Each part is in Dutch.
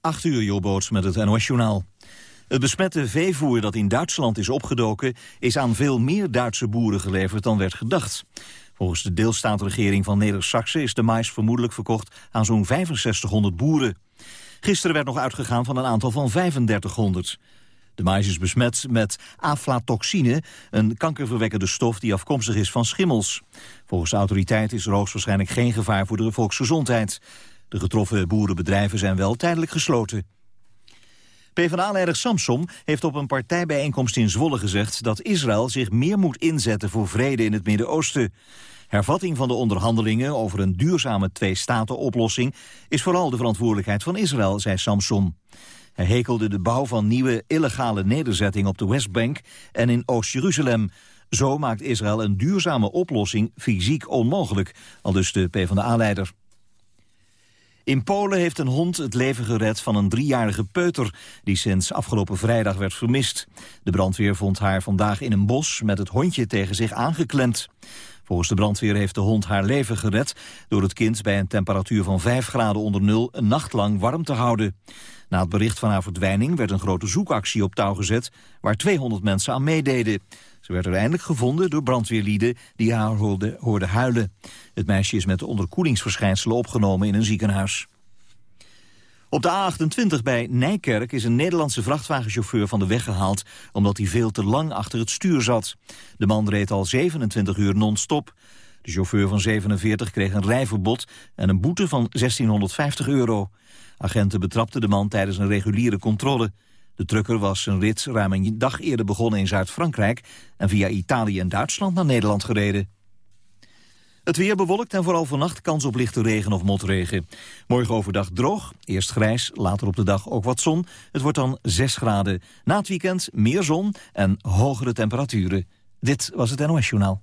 8 uur, Joboots met het NOS-journaal. Het besmette veevoer dat in Duitsland is opgedoken... is aan veel meer Duitse boeren geleverd dan werd gedacht. Volgens de deelstaatregering van Neder-Saxe... is de mais vermoedelijk verkocht aan zo'n 6500 boeren. Gisteren werd nog uitgegaan van een aantal van 3500. De mais is besmet met aflatoxine, een kankerverwekkende stof die afkomstig is van schimmels. Volgens de autoriteit is er hoogstwaarschijnlijk geen gevaar voor de volksgezondheid. De getroffen boerenbedrijven zijn wel tijdelijk gesloten. PvdA-leider Samsom heeft op een partijbijeenkomst in Zwolle gezegd... dat Israël zich meer moet inzetten voor vrede in het Midden-Oosten. Hervatting van de onderhandelingen over een duurzame twee-staten-oplossing... is vooral de verantwoordelijkheid van Israël, zei Samsom. Hij hekelde de bouw van nieuwe illegale nederzettingen op de Westbank en in Oost-Jeruzalem. Zo maakt Israël een duurzame oplossing fysiek onmogelijk, al dus de PvdA-leider. In Polen heeft een hond het leven gered van een driejarige peuter... die sinds afgelopen vrijdag werd vermist. De brandweer vond haar vandaag in een bos met het hondje tegen zich aangeklemd. Volgens de brandweer heeft de hond haar leven gered... door het kind bij een temperatuur van 5 graden onder nul een nacht lang warm te houden. Na het bericht van haar verdwijning werd een grote zoekactie op touw gezet... waar 200 mensen aan meededen. Ze werd uiteindelijk gevonden door brandweerlieden die haar hoorden, huilen. Het meisje is met de onderkoelingsverschijnselen opgenomen in een ziekenhuis. Op de A28 bij Nijkerk is een Nederlandse vrachtwagenchauffeur van de weg gehaald... omdat hij veel te lang achter het stuur zat. De man reed al 27 uur non-stop. De chauffeur van 47 kreeg een rijverbod en een boete van 1650 euro. Agenten betrapten de man tijdens een reguliere controle. De trucker was zijn rit ruim een dag eerder begonnen in Zuid-Frankrijk... en via Italië en Duitsland naar Nederland gereden. Het weer bewolkt en vooral vannacht kans op lichte regen of motregen. Morgen overdag droog, eerst grijs, later op de dag ook wat zon. Het wordt dan 6 graden. Na het weekend meer zon en hogere temperaturen. Dit was het NOS Journaal.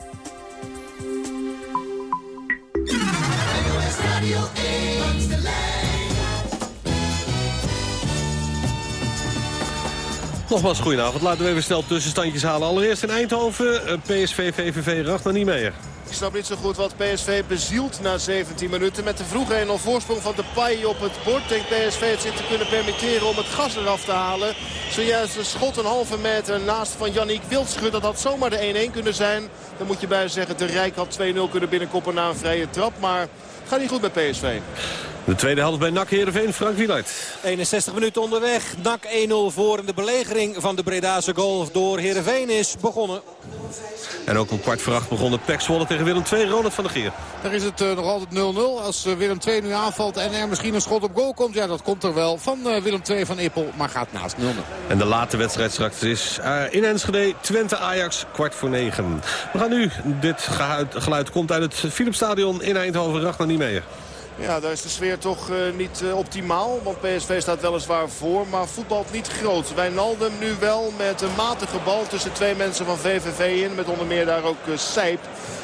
Nogmaals, goedenavond. Laten we even snel tussenstandjes halen. Allereerst in Eindhoven, eh, PSV, VVV, Ragnar Niemeyer. Ik snap niet zo goed wat PSV bezielt na 17 minuten. Met de vroege 1-0 voorsprong van de Pai op het bord. Denkt PSV het zich te kunnen permitteren om het gas eraf te halen. Zojuist een schot een halve meter naast van Yannick Wildschut. Dat had zomaar de 1-1 kunnen zijn. Dan moet je bij zeggen, de Rijk had 2-0 kunnen binnenkoppen na een vrije trap. Maar gaat niet goed bij PSV. De tweede helft bij NAC Heerenveen, Frank Wielaert. 61 minuten onderweg. NAC 1-0 voor in de belegering van de Bredase goal door Heerenveen is begonnen. En ook om kwart voor acht begonnen Pek Zwolle tegen Willem II. Ronald van der Geer. Daar is het uh, nog altijd 0-0. Als uh, Willem II nu aanvalt en er misschien een schot op goal komt. Ja, dat komt er wel van uh, Willem II van Ippel. Maar gaat naast 0-0. En de late wedstrijd straks is in Enschede. Twente Ajax, kwart voor negen. We gaan nu. Dit geluid, geluid komt uit het Philipsstadion in Eindhoven. Ragnar Niemeyer. Ja, daar is de sfeer toch uh, niet uh, optimaal. Want PSV staat weliswaar voor, maar voetbalt niet groot. Wijnaldum nu wel met een matige bal tussen twee mensen van VVV in. Met onder meer daar ook uh, Sijp.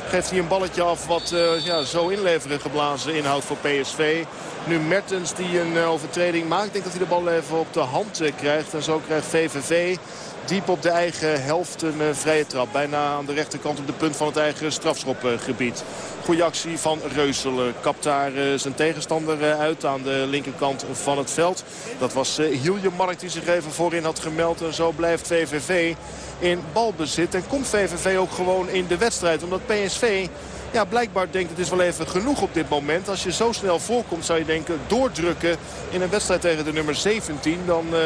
Geeft hij een balletje af wat ja, zo inleveren geblazen inhoudt voor PSV. Nu Mertens die een overtreding maakt. Ik denk dat hij de bal even op de hand krijgt. En zo krijgt VVV diep op de eigen helft een vrije trap. Bijna aan de rechterkant op de punt van het eigen strafschopgebied. Goede actie van Reusel. Kapt daar zijn tegenstander uit aan de linkerkant van het veld. Dat was Hiljemark die zich even voorin had gemeld. En zo blijft VVV in balbezit. En komt VVV ook gewoon in de wedstrijd. Omdat PSV ja, blijkbaar denkt het is wel even genoeg op dit moment. Als je zo snel voorkomt zou je denken doordrukken in een wedstrijd tegen de nummer 17. Dan uh,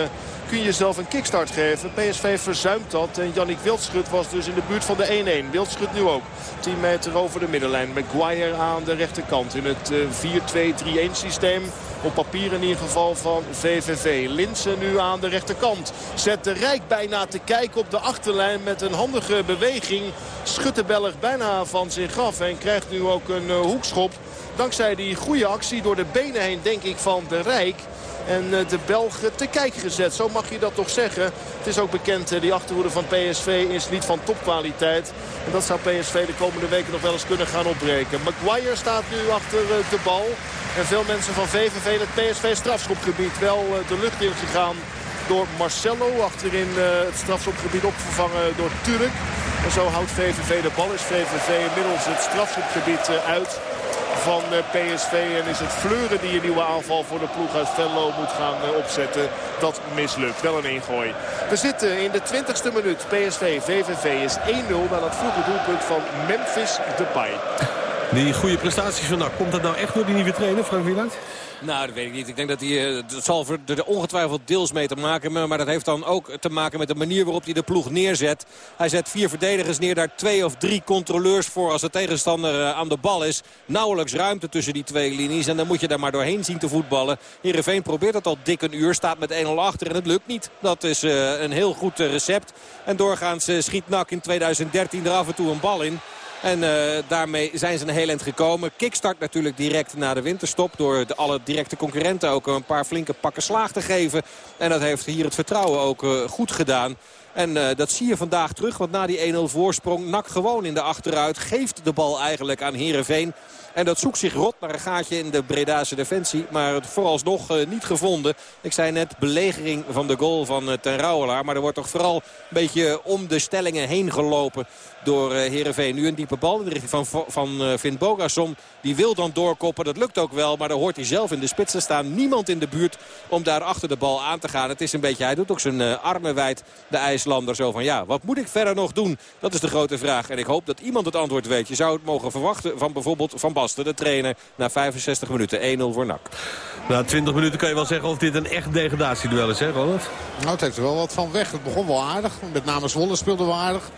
kun je jezelf een kickstart geven. PSV verzuimt dat. En Jannik Wildschut was dus in de buurt van de 1-1. Wildschut nu ook. 10 meter over de middenlijn. Maguire aan de rechterkant in het 4-2-3-1 systeem. Op papier in ieder geval van VVV. Linsen nu aan de rechterkant. Zet de Rijk bijna te kijken op de achterlijn met een handige beweging. Schudt Belg bijna van zich af en krijgt nu ook een uh, hoekschop. Dankzij die goede actie door de benen heen denk ik van de Rijk. En uh, de Belgen te kijk gezet, zo mag je dat toch zeggen. Het is ook bekend, uh, die achterhoede van PSV is niet van topkwaliteit. En dat zou PSV de komende weken nog wel eens kunnen gaan opbreken. Maguire staat nu achter de bal. En veel mensen van VVV het PSV strafschopgebied wel de lucht in gegaan door Marcelo. Achterin het strafschopgebied opvervangen door Turk. En zo houdt VVV de bal. Is VVV inmiddels het strafschopgebied uit van PSV. En is het Fleuren die een nieuwe aanval voor de ploeg uit Venlo moet gaan opzetten. Dat mislukt. Wel een ingooi. We zitten in de 20ste minuut. PSV, VVV is 1-0 na dat vroege doelpunt van Memphis Depay. Die goede prestaties van komt dat nou echt door die nieuwe trainer, Frank Wieland? Nou, dat weet ik niet. Ik denk dat hij, dat zal er ongetwijfeld deels mee te maken. Maar dat heeft dan ook te maken met de manier waarop hij de ploeg neerzet. Hij zet vier verdedigers neer, daar twee of drie controleurs voor als de tegenstander aan de bal is. Nauwelijks ruimte tussen die twee linies. En dan moet je daar maar doorheen zien te voetballen. Heerenveen probeert dat al dik een uur. Staat met 1-0 achter en het lukt niet. Dat is een heel goed recept. En doorgaans schiet NAC in 2013 er af en toe een bal in. En uh, daarmee zijn ze een heel eind gekomen. Kickstart natuurlijk direct na de winterstop. Door de alle directe concurrenten ook een paar flinke pakken slaag te geven. En dat heeft hier het vertrouwen ook uh, goed gedaan. En uh, dat zie je vandaag terug. Want na die 1-0 voorsprong nak gewoon in de achteruit. Geeft de bal eigenlijk aan Heerenveen. En dat zoekt zich rot naar een gaatje in de Bredase defensie. Maar het vooralsnog uh, niet gevonden. Ik zei net belegering van de goal van uh, Ten. Maar er wordt toch vooral een beetje om de stellingen heen gelopen door uh, Heerenveen. Nu een diepe bal in de richting van, van uh, Finn Bogason. Die wil dan doorkoppen. Dat lukt ook wel. Maar dan hoort hij zelf in de spits te staan. Niemand in de buurt om daar achter de bal aan te gaan. Het is een beetje, hij doet ook zijn uh, armen wijd, de IJslander. Zo van ja, wat moet ik verder nog doen? Dat is de grote vraag. En ik hoop dat iemand het antwoord weet. Je zou het mogen verwachten van bijvoorbeeld Van Basten, de trainer. Na 65 minuten 1-0 voor NAC. Na 20 minuten kan je wel zeggen of dit een echt degradatieduel is, hè Ronald? Nou, het heeft er wel wat van weg. Het begon wel aardig. Met name Zwolle speelde wel aardig.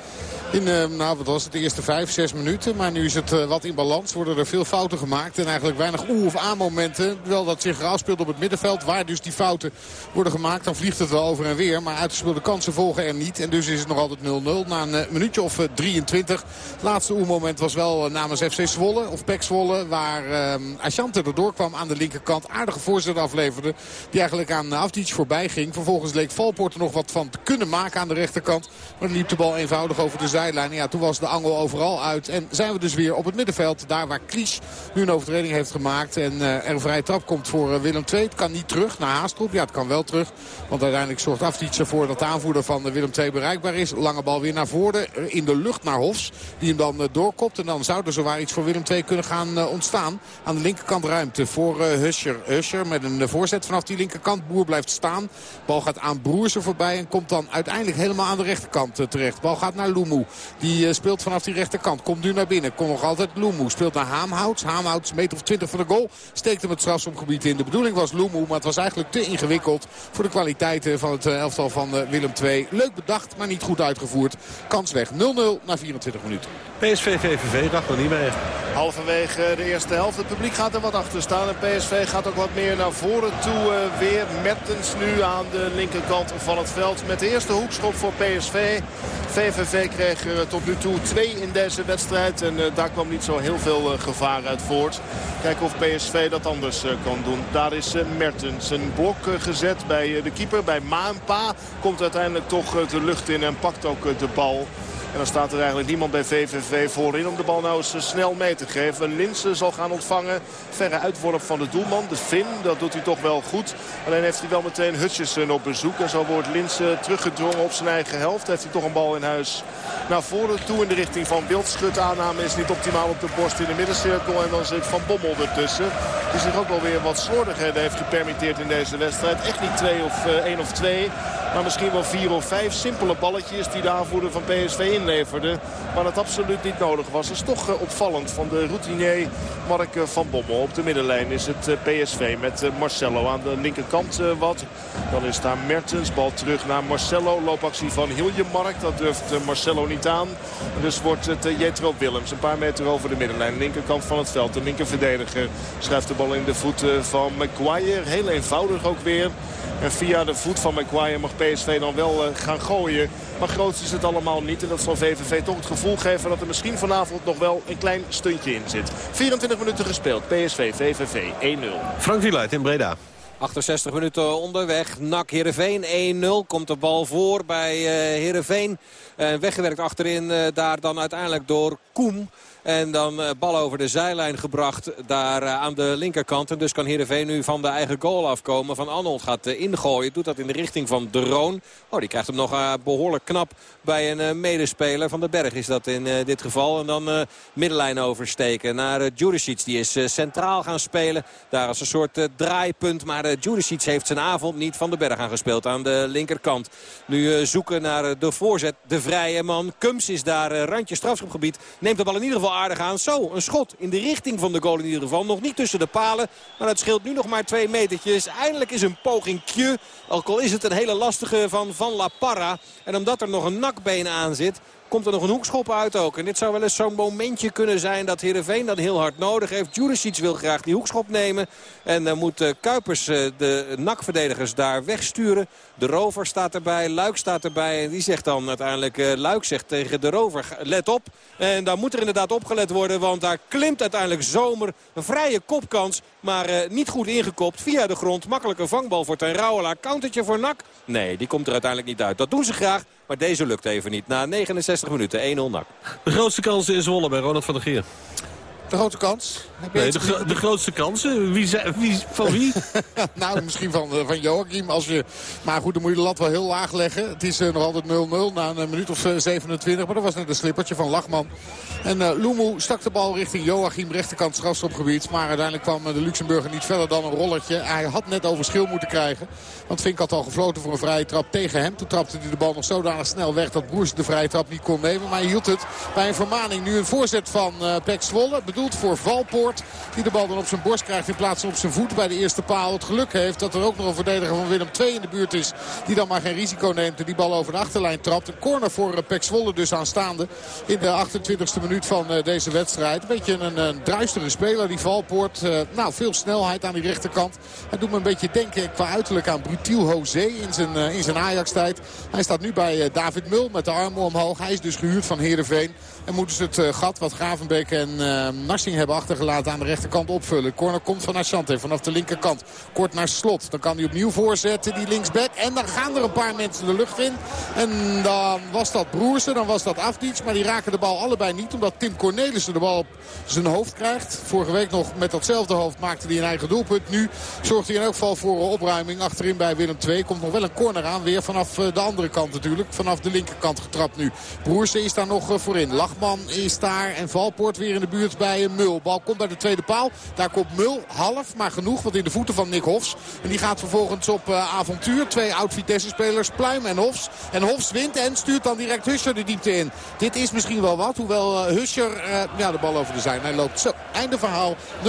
In, uh, nou, wat was het, de eerste vijf, zes minuten. Maar nu is het uh, wat in balans. Worden er veel fouten gemaakt. En eigenlijk weinig oe- of aan-momenten. Terwijl dat zich afspeelt op het middenveld. Waar dus die fouten worden gemaakt. Dan vliegt het wel over en weer. Maar uitgespeelde kansen volgen er niet. En dus is het nog altijd 0-0. Na een uh, minuutje of 23. Het laatste oe-moment was wel namens FC Zwolle. Of Pek Zwolle. Waar Ashante erdoor kwam aan de linkerkant. Aardige voorzet afleverde. Die eigenlijk aan Afdic voorbij ging. Vervolgens leek Valpoort er nog wat van te kunnen maken aan de rechterkant. Maar liep de bal eenvoudig over de Ja, toen was de angel overal uit. En zijn we dus weer op het middenveld. Daar waar Klies nu een overtreding heeft gemaakt. En uh, er een vrije trap komt voor uh, Willem II. Het kan niet terug naar Haastroep. Ja, het kan wel terug. Want uiteindelijk zorgt Afdic ervoor dat de aanvoerder van Willem II bereikbaar is. Lange bal weer naar voren. In de lucht naar Hofs. Die hem dan doorkopt. En dan zou er zowaar iets voor Willem II kunnen gaan ontstaan. Aan de linkerkant ruimte voor Huscher. Huscher met een voorzet vanaf die linkerkant. Boer blijft staan. Bal gaat aan Broersen voorbij. En komt dan uiteindelijk helemaal aan de rechterkant terecht. Bal gaat naar Lumu. Die uh, speelt vanaf die rechterkant. Komt nu naar binnen. Komt nog altijd Lumu. Speelt naar Haamhouts. Haamhouts meter of 20 van de goal. Steekt hem het strafsomgebied in. De bedoeling was Lumu. Maar het was eigenlijk te ingewikkeld voor de kwaliteiten van het uh, elftal van uh, Willem II. Leuk bedacht, maar niet goed uitgevoerd. Kans weg. 0-0 na 24 minuten. PSV, VVV, dacht nog niet mee. Halverwege de eerste helft. Het publiek gaat er wat achter staan. En PSV gaat ook wat meer naar voren toe. Uh, weer Mertens nu aan de linkerkant van het veld. Met de eerste hoekschop voor PSV. VVV kreeg er tot nu toe twee in deze wedstrijd. En uh, daar kwam niet zo heel veel gevaar uit voort. Kijken of PSV dat anders kan doen. Daar is Mertens een blok gezet bij de keeper. Bij Maanpa komt uiteindelijk toch de lucht in en pakt ook de bal. En dan staat er eigenlijk niemand bij VVV voorin om de bal nou eens snel mee te geven. Linsen zal gaan ontvangen. Verre uitworp van de doelman. De Fin, dat doet hij toch wel goed. Alleen heeft hij wel meteen Hutchison op bezoek. En zo wordt Linsen teruggedrongen op zijn eigen helft. Heeft hij toch een bal in huis naar voren toe in de richting van Wildschut. Aanname is niet optimaal op de borst in de middencirkel. En dan zit Van Bommel ertussen. Die zich ook wel weer wat slordigheden heeft gepermitteerd in deze wedstrijd. Echt niet twee of uh, één of twee. Maar misschien wel vier of vijf simpele balletjes die de aanvoerder van PSV inleverde. Maar dat absoluut niet nodig was. Dat is toch uh, opvallend van de routinier Mark van Bommel. Op de middenlijn is het PSV met Marcelo aan de linkerkant wat. Dan is daar Mertens. Bal terug naar Marcelo. Loopactie van Hiljemark. Dat durft Marcelo niet aan. Dus wordt het Jetro Willems. Een paar meter over de middenlijn. Linkerkant van het veld. De linker verdediger schuift de bal in de voeten van Maguire. Heel eenvoudig ook weer. En via de voet van Maguire mag PSV dan wel uh, gaan gooien. Maar groot is het allemaal niet. En dat zal VVV toch het gevoel geven dat er misschien vanavond nog wel een klein stuntje in zit. 24 minuten gespeeld. PSV, VVV 1-0. Frank Wieluid in Breda. 68 minuten onderweg. NAC Heerenveen 1-0. Komt de bal voor bij uh, Heerenveen. Uh, weggewerkt achterin uh, daar dan uiteindelijk door Koem. En dan uh, bal over de zijlijn gebracht daar uh, aan de linkerkant. En dus kan Heerenveen nu van de eigen goal afkomen. Van Arnold gaat uh, ingooien. Doet dat in de richting van De. Oh, die krijgt hem nog behoorlijk knap bij een medespeler. Van de Berg is dat in dit geval. En dan middenlijn oversteken naar uh. Die is centraal gaan spelen. Daar als een soort draaipunt. Maar uh, heeft zijn avond niet van de Berg aangespeeld. Aan de linkerkant. Nu zoeken naar de voorzet. De vrije man. Kums is daar randje strafschopgebied. Neemt de bal in ieder geval aardig aan. Zo, een schot in de richting van de goal in ieder geval. Nog niet tussen de palen, maar het scheelt nu nog maar twee metertjes. Eindelijk is een pogingje, ook al is het een hele lastige van Van La Parra. En omdat er nog een nakbeen aan zit, komt er nog een hoekschop uit ook. En dit zou wel eens zo'n momentje kunnen zijn dat Heerenveen dat heel hard nodig heeft. Juricic wil graag die hoekschop nemen. En dan moet uh, Kuipers uh, de nakverdedigers daar wegsturen. De rover staat erbij, Luik staat erbij. En die zegt dan uiteindelijk, uh, Luik zegt tegen de rover, let op. En daar moet er inderdaad opgelet worden, want daar klimt uiteindelijk Zomer. Een vrije kopkans, maar niet goed ingekopt. Via de grond, makkelijke vangbal voor Ten Rauwelaar. Countertje voor Nak? Nee, die komt er uiteindelijk niet uit. Dat doen ze graag, maar deze lukt even niet. Na 69 minuten, 1-0 Nak. De grootste kansen is Zwolle bij Ronald van der Geer. De grote kans? Nee, de, gro de, grootste kansen? Wie, wie, van wie? nou, misschien van, van Joachim. Als je, maar goed, dan moet je de lat wel heel laag leggen. Het is uh, nog altijd 0-0 na een minuut of uh, 27. Maar dat was net een slippertje van Lachman. En uh, Lumu stak de bal richting Joachim, rechterkant strafstopgebied. Maar uiteindelijk kwam de Luxemburger niet verder dan een rolletje. Hij had net over schil moeten krijgen. Want Vink had al gefloten voor een vrije trap tegen hem. Toen trapte hij de bal nog zodanig snel weg dat Broers de vrije trap niet kon nemen. Maar hij hield het bij een vermaning. Nu een voorzet van uh, Pek Zwolle. Voor Valpoort. Die de bal dan op zijn borst krijgt in plaats van op zijn voet bij de eerste paal. Het geluk heeft dat er ook nog een verdediger van Willem II in de buurt is. Die dan maar geen risico neemt en die bal over de achterlijn trapt. Een corner voor uh, Pek Zwolle dus aanstaande in de 28e minuut van uh, deze wedstrijd. Een beetje een, een druistere speler die Valpoort. Uh, nou, veel snelheid aan die rechterkant. Hij doet me een beetje denken qua uiterlijk aan Brutiel José in zijn, in zijn Ajax-tijd. Hij staat nu bij David Mul met de armen omhoog. Hij is dus gehuurd van Heerenveen. En moeten ze het uh, gat wat Gravenbeek en uh, Narsing hebben achtergelaten aan de rechterkant opvullen. Corner komt van Asante vanaf de linkerkant. Kort naar slot. Dan kan hij opnieuw voorzetten, die linksback. En dan gaan er een paar mensen de lucht in. En dan was dat Broersen, dan was dat Afdic. Maar die raken de bal allebei niet. Omdat Tim Cornelissen de bal op zijn hoofd krijgt. Vorige week nog met datzelfde hoofd maakte hij een eigen doelpunt. Nu zorgt hij in elk geval voor opruiming achterin bij Willem II. Komt nog wel een corner aan. Weer vanaf de andere kant natuurlijk. Vanaf de linkerkant getrapt nu. Broersen is daar nog voorin. Lach Lachman is daar. En Valpoort weer in de buurt bij Mul. Bal komt bij de tweede paal. Daar komt Mul half, maar genoeg. Want in de voeten van Nick Hofs. En die gaat vervolgens op uh, avontuur. Twee oud-Vitesse-spelers, Pluim en Hofs. En Hofs wint en stuurt dan direct Huscher de diepte in. Dit is misschien wel wat. Hoewel uh, Huscher uh, ja, de bal over de zijn. Hij loopt zo. Einde verhaal 0-0.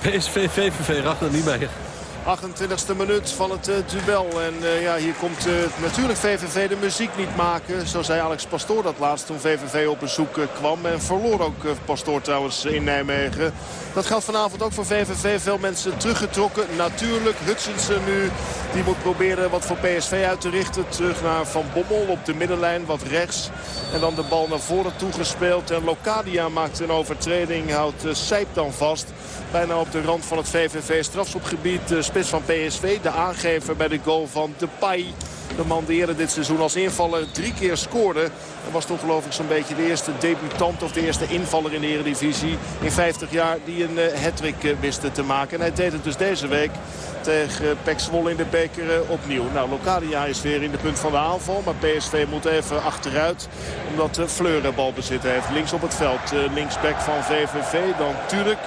PSV, VVV, Ragnar Niemeyer. 28e minuut van het uh, duel. En uh, ja, hier komt uh, natuurlijk VVV de muziek niet maken. Zo zei Alex Pastoor dat laatst toen VVV op bezoek kwam. En verloor ook Pastoor trouwens in Nijmegen. Dat geldt vanavond ook voor VVV. Veel mensen teruggetrokken. Natuurlijk Hutchinson nu. Die moet proberen wat voor PSV uit te richten. Terug naar Van Bommel op de middenlijn. Wat rechts. En dan de bal naar voren toegespeeld. En Locadia maakt een overtreding. Houdt Sijp dan vast. Bijna op de rand van het VVV strafschopgebied. Spits van PSV. De aangever bij de goal van Depay. De man die eerder dit seizoen als invaller drie keer scoorde. Dat was toch geloof ik zo'n beetje de eerste debutant of de eerste invaller in de Eredivisie. In 50 jaar die een uh, hat-trick wist te maken. En hij deed het dus deze week tegen Pek Zwolle in de beker opnieuw. Nou, Locadia is weer in de punt van de aanval. Maar PSV moet even achteruit. Omdat uh, Fleur balbezit heeft. Links op het veld. Linksback van VVV. Dan Turk.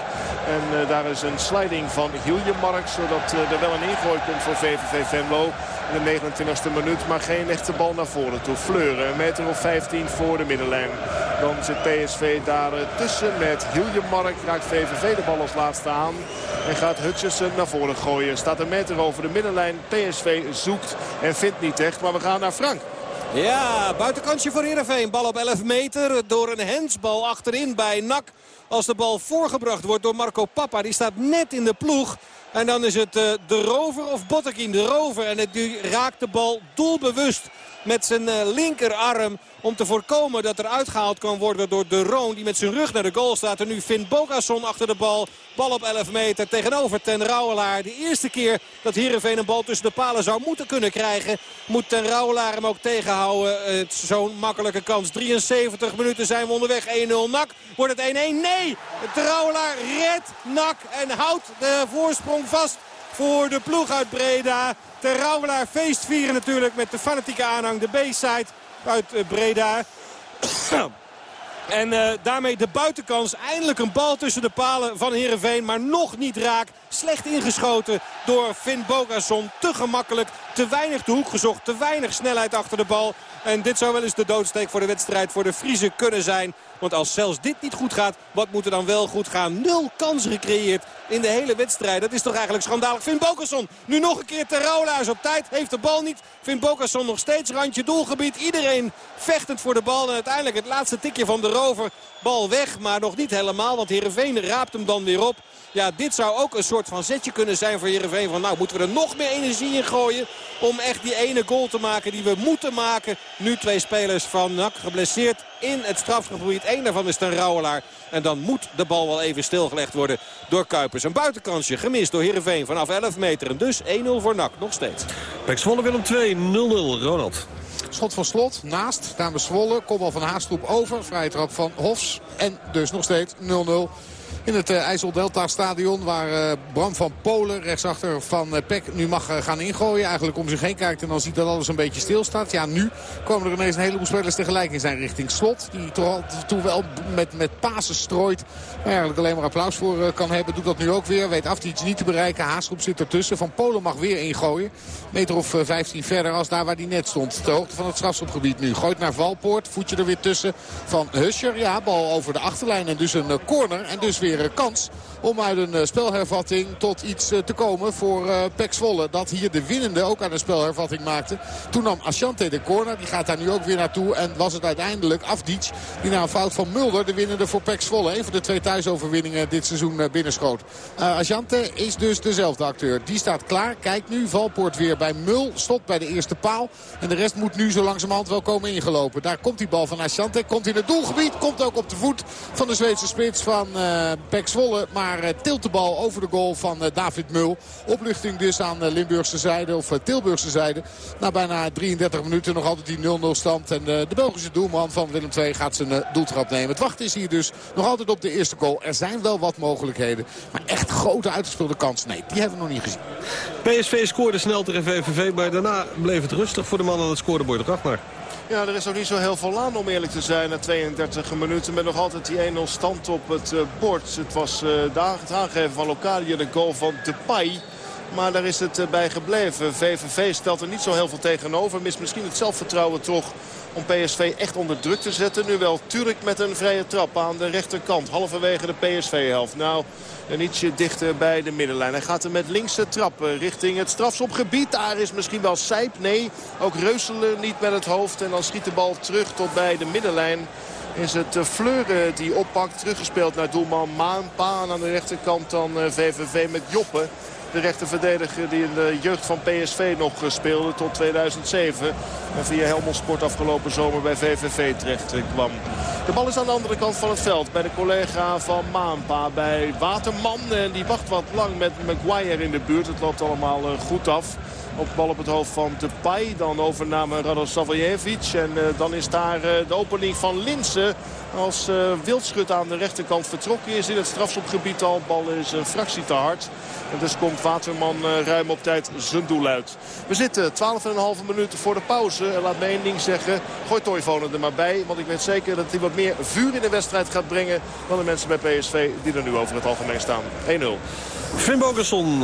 En daar is een sliding van Hiljemark. Zodat er wel een ingooi komt voor VVV Venlo. In de 29e minuut. Maar geen echte bal naar voren toe. Fleuren, een meter of 15 voor de middenlijn. Dan zit PSV daar tussen met Mark. Raakt VVV de bal als laatste aan. En gaat Hutchison naar voren gooien. Staat een meter over de middenlijn. PSV zoekt en vindt niet echt. Maar we gaan naar Frank. Ja, buitenkantje voor Heerenveen. Bal op 11 meter door een hensbal achterin bij Nak. Als de bal voorgebracht wordt door Marco Papa. Die staat net in de ploeg. En dan is het uh, de rover of Bottekin. De rover. En het, raakt de bal doelbewust met zijn uh, linkerarm. Om te voorkomen dat er uitgehaald kan worden door De Roon. Die met zijn rug naar de goal staat. En nu vindt Bogason achter de bal. Bal op 11 meter tegenover Ten Rouwelaar. De eerste keer dat Heerenveen een bal tussen de palen zou moeten kunnen krijgen. Moet Ten Rouwelaar hem ook tegenhouden. Zo'n makkelijke kans. 73 minuten zijn we onderweg. 1-0 Nak. Wordt het 1-1? Nee! Ten Rouwelaar redt Nak en houdt de voorsprong vast voor de ploeg uit Breda. Ten Rouwelaar feestvieren natuurlijk met de fanatieke aanhang. De B-side uit eh, Breda. En uh, daarmee de buitenkans. Eindelijk een bal tussen de palen van Heerenveen. Maar nog niet raak. Slecht ingeschoten door Finn Bogason. Te gemakkelijk. Te weinig de hoek gezocht. Te weinig snelheid achter de bal. En dit zou wel eens de doodsteek voor de wedstrijd voor de Friese kunnen zijn. Want als zelfs dit niet goed gaat, wat moet er dan wel goed gaan? Nul kansen gecreëerd in de hele wedstrijd. Dat is toch eigenlijk schandalig. Finn Bokerson nu nog een keer Terrouwlaars op tijd. Heeft de bal niet. Finn Bokerson nog steeds randje doelgebied. Iedereen vechtend voor de bal. En uiteindelijk het laatste tikje van de rover. Bal weg, maar nog niet helemaal. Want Heerenveen raapt hem dan weer op. Ja, dit zou ook een soort van zetje kunnen zijn voor Heerenveen. Van nou, moeten we er nog meer energie in gooien om echt die ene goal te maken die we moeten maken. Nu twee spelers van NAC geblesseerd in het strafgebied. Eén daarvan is ten Rouwelaar. En dan moet de bal wel even stilgelegd worden door Kuipers. Een buitenkansje gemist door Heerenveen vanaf 11 meter. En dus 1-0 voor NAC, nog steeds. Pek Zwolle Willem 2, 0-0. Ronald. Schot van Slot, naast, dames Zwolle. Kopbal van Haastroep over, vrije trap van Hofs. En dus nog steeds 0-0 in het uh, IJssel Delta stadion. Waar uh, Bram van Polen, rechtsachter van uh, Peck, nu mag gaan ingooien. Eigenlijk om zich heen kijkt en dan ziet dat alles een beetje stilstaat. Ja, nu komen er ineens een heleboel spelers tegelijk in zijn richting. Slot, die toch al toe wel met, met pasen strooit. Maar eigenlijk alleen maar applaus voor kan hebben. Doet dat nu ook weer. Weet af iets niet te bereiken. Haasgroep zit ertussen. Van Polen mag weer ingooien. Meter of 15 verder als daar waar hij net stond. De hoogte van het strafschopgebied nu. Gooit naar Valpoort. Voetje er weer tussen van Huscher. Ja, bal over de achterlijn en dus een corner. En dus weer kans om uit een eh, spelhervatting tot iets eh, te komen voor uh, Pek Zwolle. Dat hier de winnende ook aan een spelhervatting maakte. Toen nam Asante de corner. Die gaat daar nu ook weer naartoe. En was het uiteindelijk Afdic die na een fout van Mulder de winnende voor Pek Zwolle. Een van de twee thuisoverwinningen dit seizoen binnenschoot. Uh, Asante is dus dezelfde acteur. Die staat klaar. Kijkt nu. Valpoort weer bij Mul. Stopt bij de eerste paal. En de rest moet nu zo langzamerhand wel komen ingelopen. Daar komt die bal van Asante. Komt in het doelgebied. Komt ook op de voet van de Zweedse spits van Pek. Maar eh, tilt de bal over de goal van eh, David Mul. Opluchting dus aan eh, Limburgse zijde of Tilburgse zijde. Na bijna 33 minuten nog altijd die 0-0 stand. En de Belgische doelman van Willem II gaat zijn doeltrap nemen. Het wachten is hier dus nog altijd op de eerste goal. Er zijn wel wat mogelijkheden. Maar echt grote uitgespeelde kansen, nee, die hebben we nog niet gezien. PSV scoorde snel tegen VVV, maar daarna bleef het rustig voor de man aan het scorebord. maar. Ja, er is ook niet zo heel veel aan om eerlijk te zijn. Na 32 minuten met nog altijd die 1-0 stand op het uh, bord. Het was uh, het aangeven van Locadia de goal van Depay. Maar daar is het uh, bij gebleven. VVV stelt er niet zo heel veel tegenover. Mist misschien het zelfvertrouwen toch om PSV echt onder druk te zetten. Nu wel Turk met een vrije trap aan de rechterkant. Halverwege de PSV-helft. Nou, een ietsje dichter bij de middenlijn. Hij gaat er met linkse trappen richting het strafschopgebied. Daar is misschien wel Sijp. Nee, ook Reuselen niet met het hoofd. En dan schiet de bal terug tot bij de middenlijn. Is het eh, Fleuren die oppakt. Teruggespeeld naar doelman Maan. Paan aan de rechterkant dan VVV eh, met Joppen. De rechterverdediger die in de jeugd van PSV nog speelde tot 2007. En via Helmond Sport afgelopen zomer bij VVV terecht kwam. De bal is aan de andere kant van het veld. Bij de collega van Maanpa. Bij Waterman. En die wacht wat lang met Maguire in de buurt. Het loopt allemaal eh, goed af. Op bal op het hoofd van Depay. Dan overname Radosavljevic. En dan is daar de opening van Linsen. Als uh, Wildschut aan de rechterkant vertrokken is in het strafschopgebied al. Bal is een fractie te hard. En dus komt Waterman ruim op tijd zijn doel uit. We zitten 12,5 minuten voor de pauze. En laat me één ding zeggen. Gooi Toivonen er maar bij. Want ik weet zeker dat hij wat meer vuur in de wedstrijd gaat brengen... dan de mensen bij PSV die er nu over het algemeen staan. 1-0. Finn Bogerson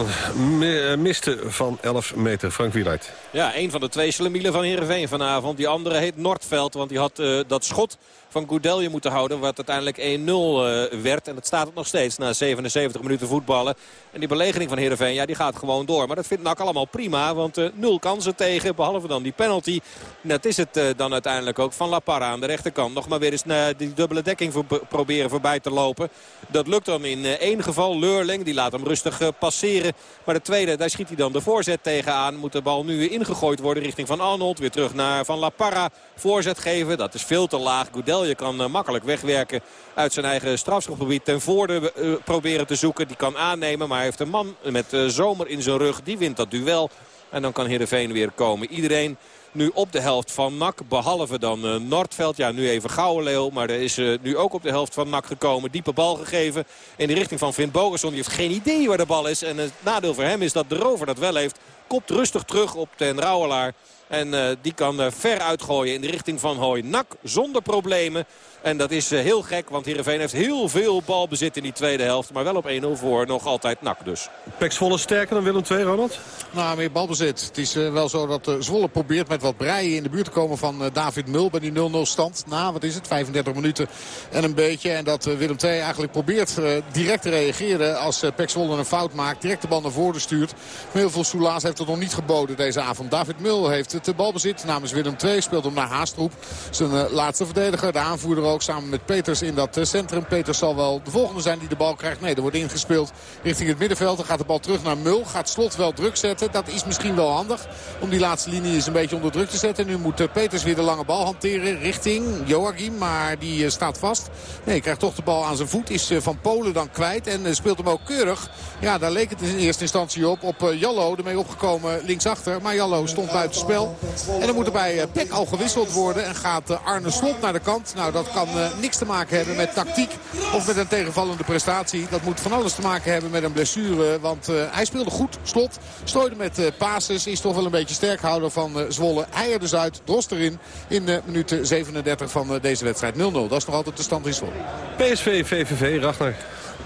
miste van 11 meter Frank Wieluid. Ja, een van de twee slemielen van Heerenveen vanavond. Die andere heet Noordveld, want die had uh, dat schot van Goudelje moeten houden. Wat uiteindelijk 1-0 uh, werd. En dat staat het nog steeds na 77 minuten voetballen. En die belegering van Heerenveen, ja, die gaat gewoon door. Maar dat vindt NAC allemaal prima, want uh, nul kansen tegen. Behalve dan die penalty. Dat is het uh, dan uiteindelijk ook van La Parra aan de rechterkant. Nog maar weer eens uh, die dubbele dekking proberen voorbij te lopen. Dat lukt dan in één geval. Leurling, die laat hem rustig passeren. Maar de tweede, daar schiet hij dan de voorzet tegenaan. Moet de bal nu ingegooid worden richting Van Arnold. Weer terug naar Van La Parra. Voorzet geven, dat is veel te laag. Goudelje kan makkelijk wegwerken uit zijn eigen strafschopgebied. Ten voorde proberen te zoeken. Die kan aannemen, maar heeft een man met uh, Zomer in zijn rug. Die wint dat duel. En dan kan Heerenveen weer komen. Iedereen nu op de helft van NAC. Behalve dan uh, Noordveld. Ja, nu even Gouwenleeuw. Maar er is nu ook op de helft van NAC gekomen. Diepe bal gegeven in de richting van Vin Bogerson. Die heeft geen idee waar de bal is. En het nadeel voor hem is dat de rover dat wel heeft. Kopt rustig terug op ten Rauwelaar. En uh, die kan uh, ver uitgooien in de richting van Hooi. Nak zonder problemen. En dat is uh, heel gek, want Heerenveen heeft heel veel balbezit in die tweede helft. Maar wel op 1-0 voor nog altijd Nak dus. Pek Zwolle sterker dan Willem II, Ronald? Nou, meer balbezit. Het is wel zo dat Zwolle probeert met wat breien in de buurt te komen van David Mul. Bij die 0-0 stand. Na, wat is het, 35 minuten en een beetje. En dat Willem II eigenlijk probeert direct te reageren als Pek Zwolle een fout maakt. Direct de bal naar voren stuurt. Maar heel veel Soelaas heeft het nog niet geboden deze avond. David Mul heeft het balbezit namens Willem II. Speelt hem naar Haastroep. Zijn uh, laatste verdediger. De aanvoerder ook samen met Peters in dat uh, centrum. Peters zal wel de volgende zijn die de bal krijgt. Nee, er wordt ingespeeld richting het middenveld. Dan gaat de bal terug naar Mul. Gaat Slot wel druk zetten. Dat is misschien wel handig. Om die laatste linie eens een beetje onder druk te zetten. Nu moet Peters weer de lange bal hanteren richting Joachim. Maar die staat vast. Nee, krijgt toch de bal aan zijn voet. Is van Polen dan kwijt. En speelt hem ook keurig. Ja, daar leek het in eerste instantie op. Op Jallo ermee opgekomen linksachter. Maar Jallo stond buiten spel. En dan moet er bij Peck al gewisseld worden. En gaat Arne Slot naar de kant. Nou, dat kan niks te maken hebben met tactiek. Of met een tegenvallende prestatie. Dat moet van alles te maken hebben met een blessure. Want hij speelde goed. Slot strooide met passes. Is toch wel een beetje sterkhouder van Zwolle. Eier dus uit. Drost erin. In uh, minuut 37 van deze wedstrijd. 0-0. Dat is nog altijd de stand in Zwolle. PSV, VVV, Ragnar.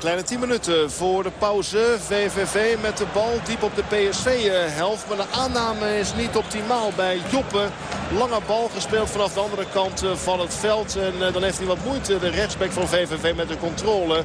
Kleine 10 minuten voor de pauze. VVV met de bal diep op de PSV-helft. Maar de aanname is niet optimaal bij Joppe. Lange bal gespeeld vanaf de andere kant van het veld. En dan heeft hij wat moeite, de rechtsback van VVV, met de controle.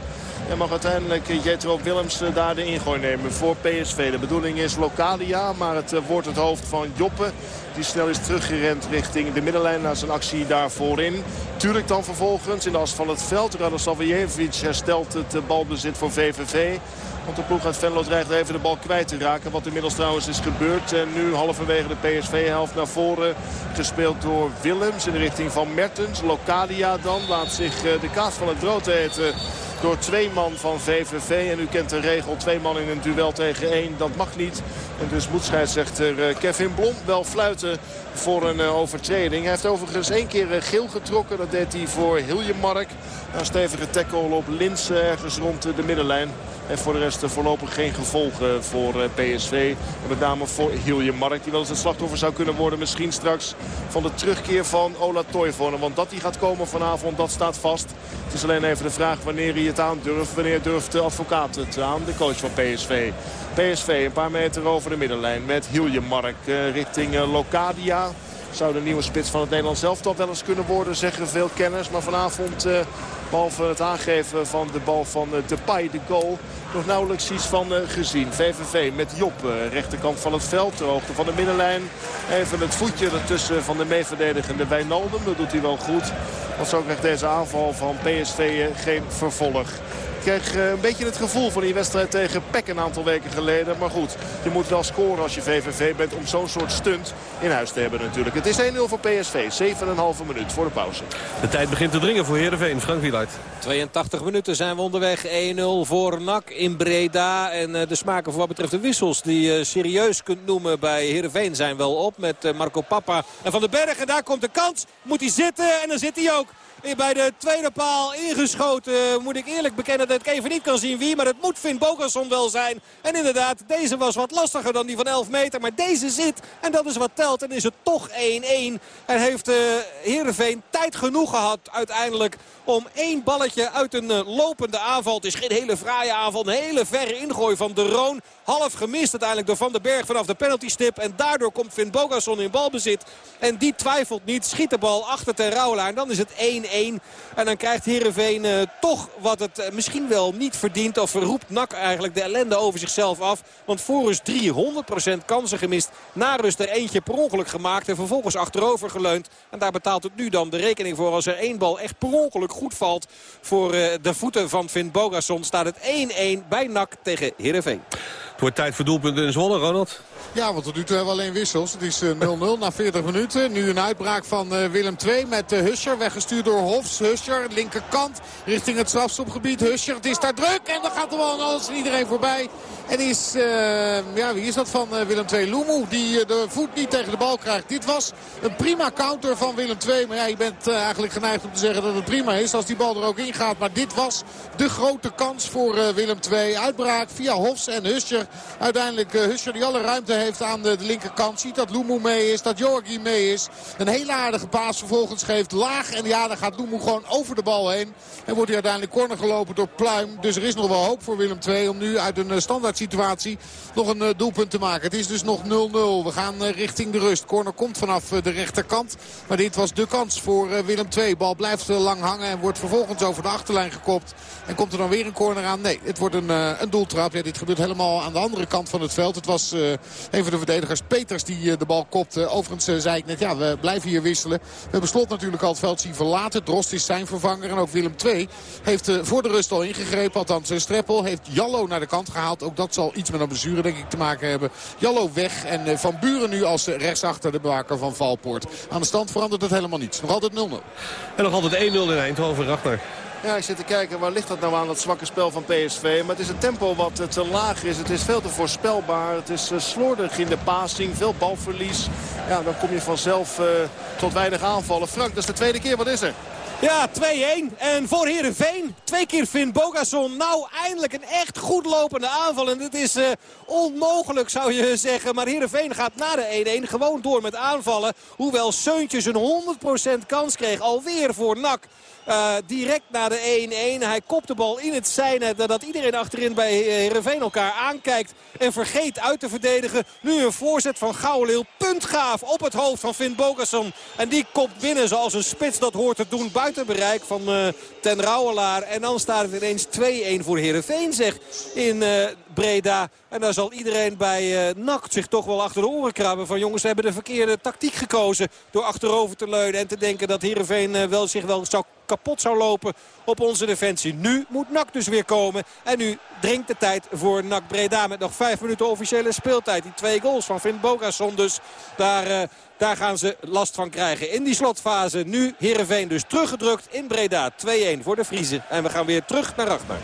En mag uiteindelijk Jetro Willems daar de ingooi nemen voor PSV. De bedoeling is Localia, maar het wordt het hoofd van Joppe. Die snel is teruggerend richting de middenlijn naar zijn actie daar voorin. Tuurlijk dan vervolgens in de as van het veld. Radosavljevic herstelt het balbezit voor VVV. Want de ploeg uit Venlo dreigt even de bal kwijt te raken. Wat inmiddels trouwens is gebeurd. En nu halverwege de PSV-helft naar voren. Gespeeld door Willems in de richting van Mertens. Locadia dan laat zich de kaas van het brood eten door twee man van VVV. En u kent de regel, twee man in een duel tegen één. Dat mag niet. En dus moet scheidsrechter Kevin Blom wel fluiten voor een overtreding. Hij heeft overigens één keer geel getrokken. Dat deed hij voor Hiljemark. Een stevige tackle op Lins ergens rond de middenlijn. En voor de rest voorlopig geen gevolgen voor PSV. En met name voor Hiljemark. Die wel eens het slachtoffer zou kunnen worden. Misschien straks van de terugkeer van Ola Toivonen. Want dat die gaat komen vanavond, dat staat vast. Het is alleen even de vraag wanneer hij het aandurft. Wanneer durft de advocaat het aan, de coach van PSV. PSV een paar meter over de middenlijn met Hiljemark richting Locadia zou de nieuwe spits van het Nederlands elftal wel eens kunnen worden, zeggen veel kenners. Maar vanavond, uh, behalve het aangeven van de bal van uh, Depay, de goal, nog nauwelijks iets van uh, gezien. VVV met Job, rechterkant van het veld, de hoogte van de middenlijn. Even het voetje ertussen van de meeverdedigende Wijnaldum, dat doet hij wel goed. Want zo krijgt deze aanval van PSV geen vervolg kreeg een beetje het gevoel van die wedstrijd tegen Peck een aantal weken geleden. Maar goed, je moet wel scoren als je VVV bent om zo'n soort stunt in huis te hebben natuurlijk. Het is 1-0 voor PSV, 7,5 minuut voor de pauze. De tijd begint te dringen voor Heerenveen, Frank Wieluid. 82 minuten zijn we onderweg, 1-0 voor NAC in Breda. En de smaken voor wat betreft de wissels die je serieus kunt noemen bij Heerenveen zijn wel op. Met Marco Papa en Van den Berg. En daar komt de kans, moet hij zitten en dan zit hij ook bij de tweede paal ingeschoten. Moet ik eerlijk bekennen dat ik even niet kan zien wie. Maar het moet Finn Bogason wel zijn. En inderdaad, deze was wat lastiger dan die van 11 meter. Maar deze zit en dat is wat telt. En is het toch 1-1. En heeft uh, Heerenveen tijd genoeg gehad uiteindelijk om één balletje uit een uh, lopende aanval. Het is geen hele fraaie aanval. Een hele verre ingooi van de Roon. Half gemist uiteindelijk door Van den Berg vanaf de penaltystip. En daardoor komt Finn Bogason in balbezit. En die twijfelt niet. Schiet de bal achter ten Rauwelaar. En dan is het 1-1. En dan krijgt Heerenveen uh, toch wat het uh, misschien wel niet verdient. Of roept Nak eigenlijk de ellende over zichzelf af. Want voor rust 300% kansen gemist. Na rust er eentje per ongeluk gemaakt. En vervolgens achterover geleund. En daar betaalt het nu dan de rekening voor. Als er één bal echt per ongeluk goed valt voor uh, de voeten van Finn Bogason. Staat het 1-1 bij Nak tegen Heerenveen. Het wordt tijd voor doelpunten in Zwolle, Ronald. Ja, want tot nu toe hebben we alleen wissels. Het is 0-0 na 40 minuten. Nu een uitbraak van uh, Willem II met uh, Huscher. Weggestuurd door Hofs. Huscher, linkerkant, richting het strafstopgebied. Huscher, het is daar druk. En dan gaat er wel alles en iedereen voorbij. En is, ja, wie is dat van Willem II? Lumu, die de voet niet tegen de bal krijgt. Dit was een prima counter van Willem II. Maar ja, je bent eigenlijk geneigd om te zeggen dat het prima is als die bal er ook in gaat. Maar dit was de grote kans voor Willem II. Uitbraak via Hofs en Huscher. Uiteindelijk Huscher die alle ruimte heeft aan de, linkerkant. Ziet dat Lumu mee is, dat Jorgi mee is. Een hele aardige paas vervolgens geeft laag. En ja, dan gaat Lumu gewoon over de bal heen. En wordt hij uiteindelijk corner gelopen door Pluim. Dus er is nog wel hoop voor Willem II om nu uit een standaard situatie nog een doelpunt te maken. Het is dus nog 0-0. We gaan richting de rust. Corner komt vanaf de rechterkant. Maar dit was de kans voor Willem II. Bal blijft lang hangen en wordt vervolgens over de achterlijn gekopt. En komt er dan weer een corner aan? Nee, het wordt een, een doeltrap. Ja, dit gebeurt helemaal aan de andere kant van het veld. Het was een van de verdedigers Peters die de bal kopte. Overigens zei ik net, ja, we blijven hier wisselen. We hebben slot natuurlijk al het veld zien verlaten. Drost is zijn vervanger. En ook Willem II heeft voor de rust al ingegrepen. Althans, Streppel heeft Jallo naar de kant gehaald. Ook dat zal iets met een blessure denk ik te maken hebben. Jallo weg en Van Buren nu als rechtsachter de bewaker van Valpoort. Aan de stand verandert het helemaal niets. Nog altijd 0-0. En nog altijd 1-0 in Eindhoven, Ragnar. Ja, ik zit te kijken waar ligt dat nou aan, dat zwakke spel van PSV. Maar het is een tempo wat te laag is. Het is veel te voorspelbaar. Het is uh, slordig in de passing. Veel balverlies. Ja, dan kom je vanzelf uh, tot weinig aanvallen. Frank, dat is de tweede keer. Wat is er? Ja, 2-1. En voor Heerenveen, twee keer Finn Bogason. Nou, eindelijk een echt goed lopende aanval. En dit is onmogelijk, zou je zeggen. Maar Heerenveen gaat na de 1-1 gewoon door met aanvallen. Hoewel Seuntjes een 100% kans kreeg. Alweer voor NAC. Uh, direct na de 1-1. Hij kopt de bal in het zijnet. Dat iedereen achterin bij Heerenveen elkaar aankijkt. En vergeet uit te verdedigen. Nu een voorzet van Gouwleel. Puntgaaf op het hoofd van Finn Bogason. En die kopt binnen zoals een spits dat hoort te doen. Buiten bereik van uh, Ten Rouwelaar. En dan staat het ineens 2-1 voor Heerenveen zeg. In uh, Breda. En daar zal iedereen bij uh, NAC zich toch wel achter de oren krabben. Van jongens, we hebben de verkeerde tactiek gekozen. Door achterover te leunen en te denken dat Heerenveen uh, wel, zich wel zou kapot zou lopen op onze defensie. Nu moet NAC dus weer komen. En nu dringt de tijd voor NAC Breda met nog vijf minuten officiële speeltijd. Die twee goals van Finn Bogason dus. Daar... Uh, daar gaan ze last van krijgen in die slotfase. Nu Heerenveen dus teruggedrukt in Breda. 2-1 voor de Vriezen. En we gaan weer terug naar Ragnar.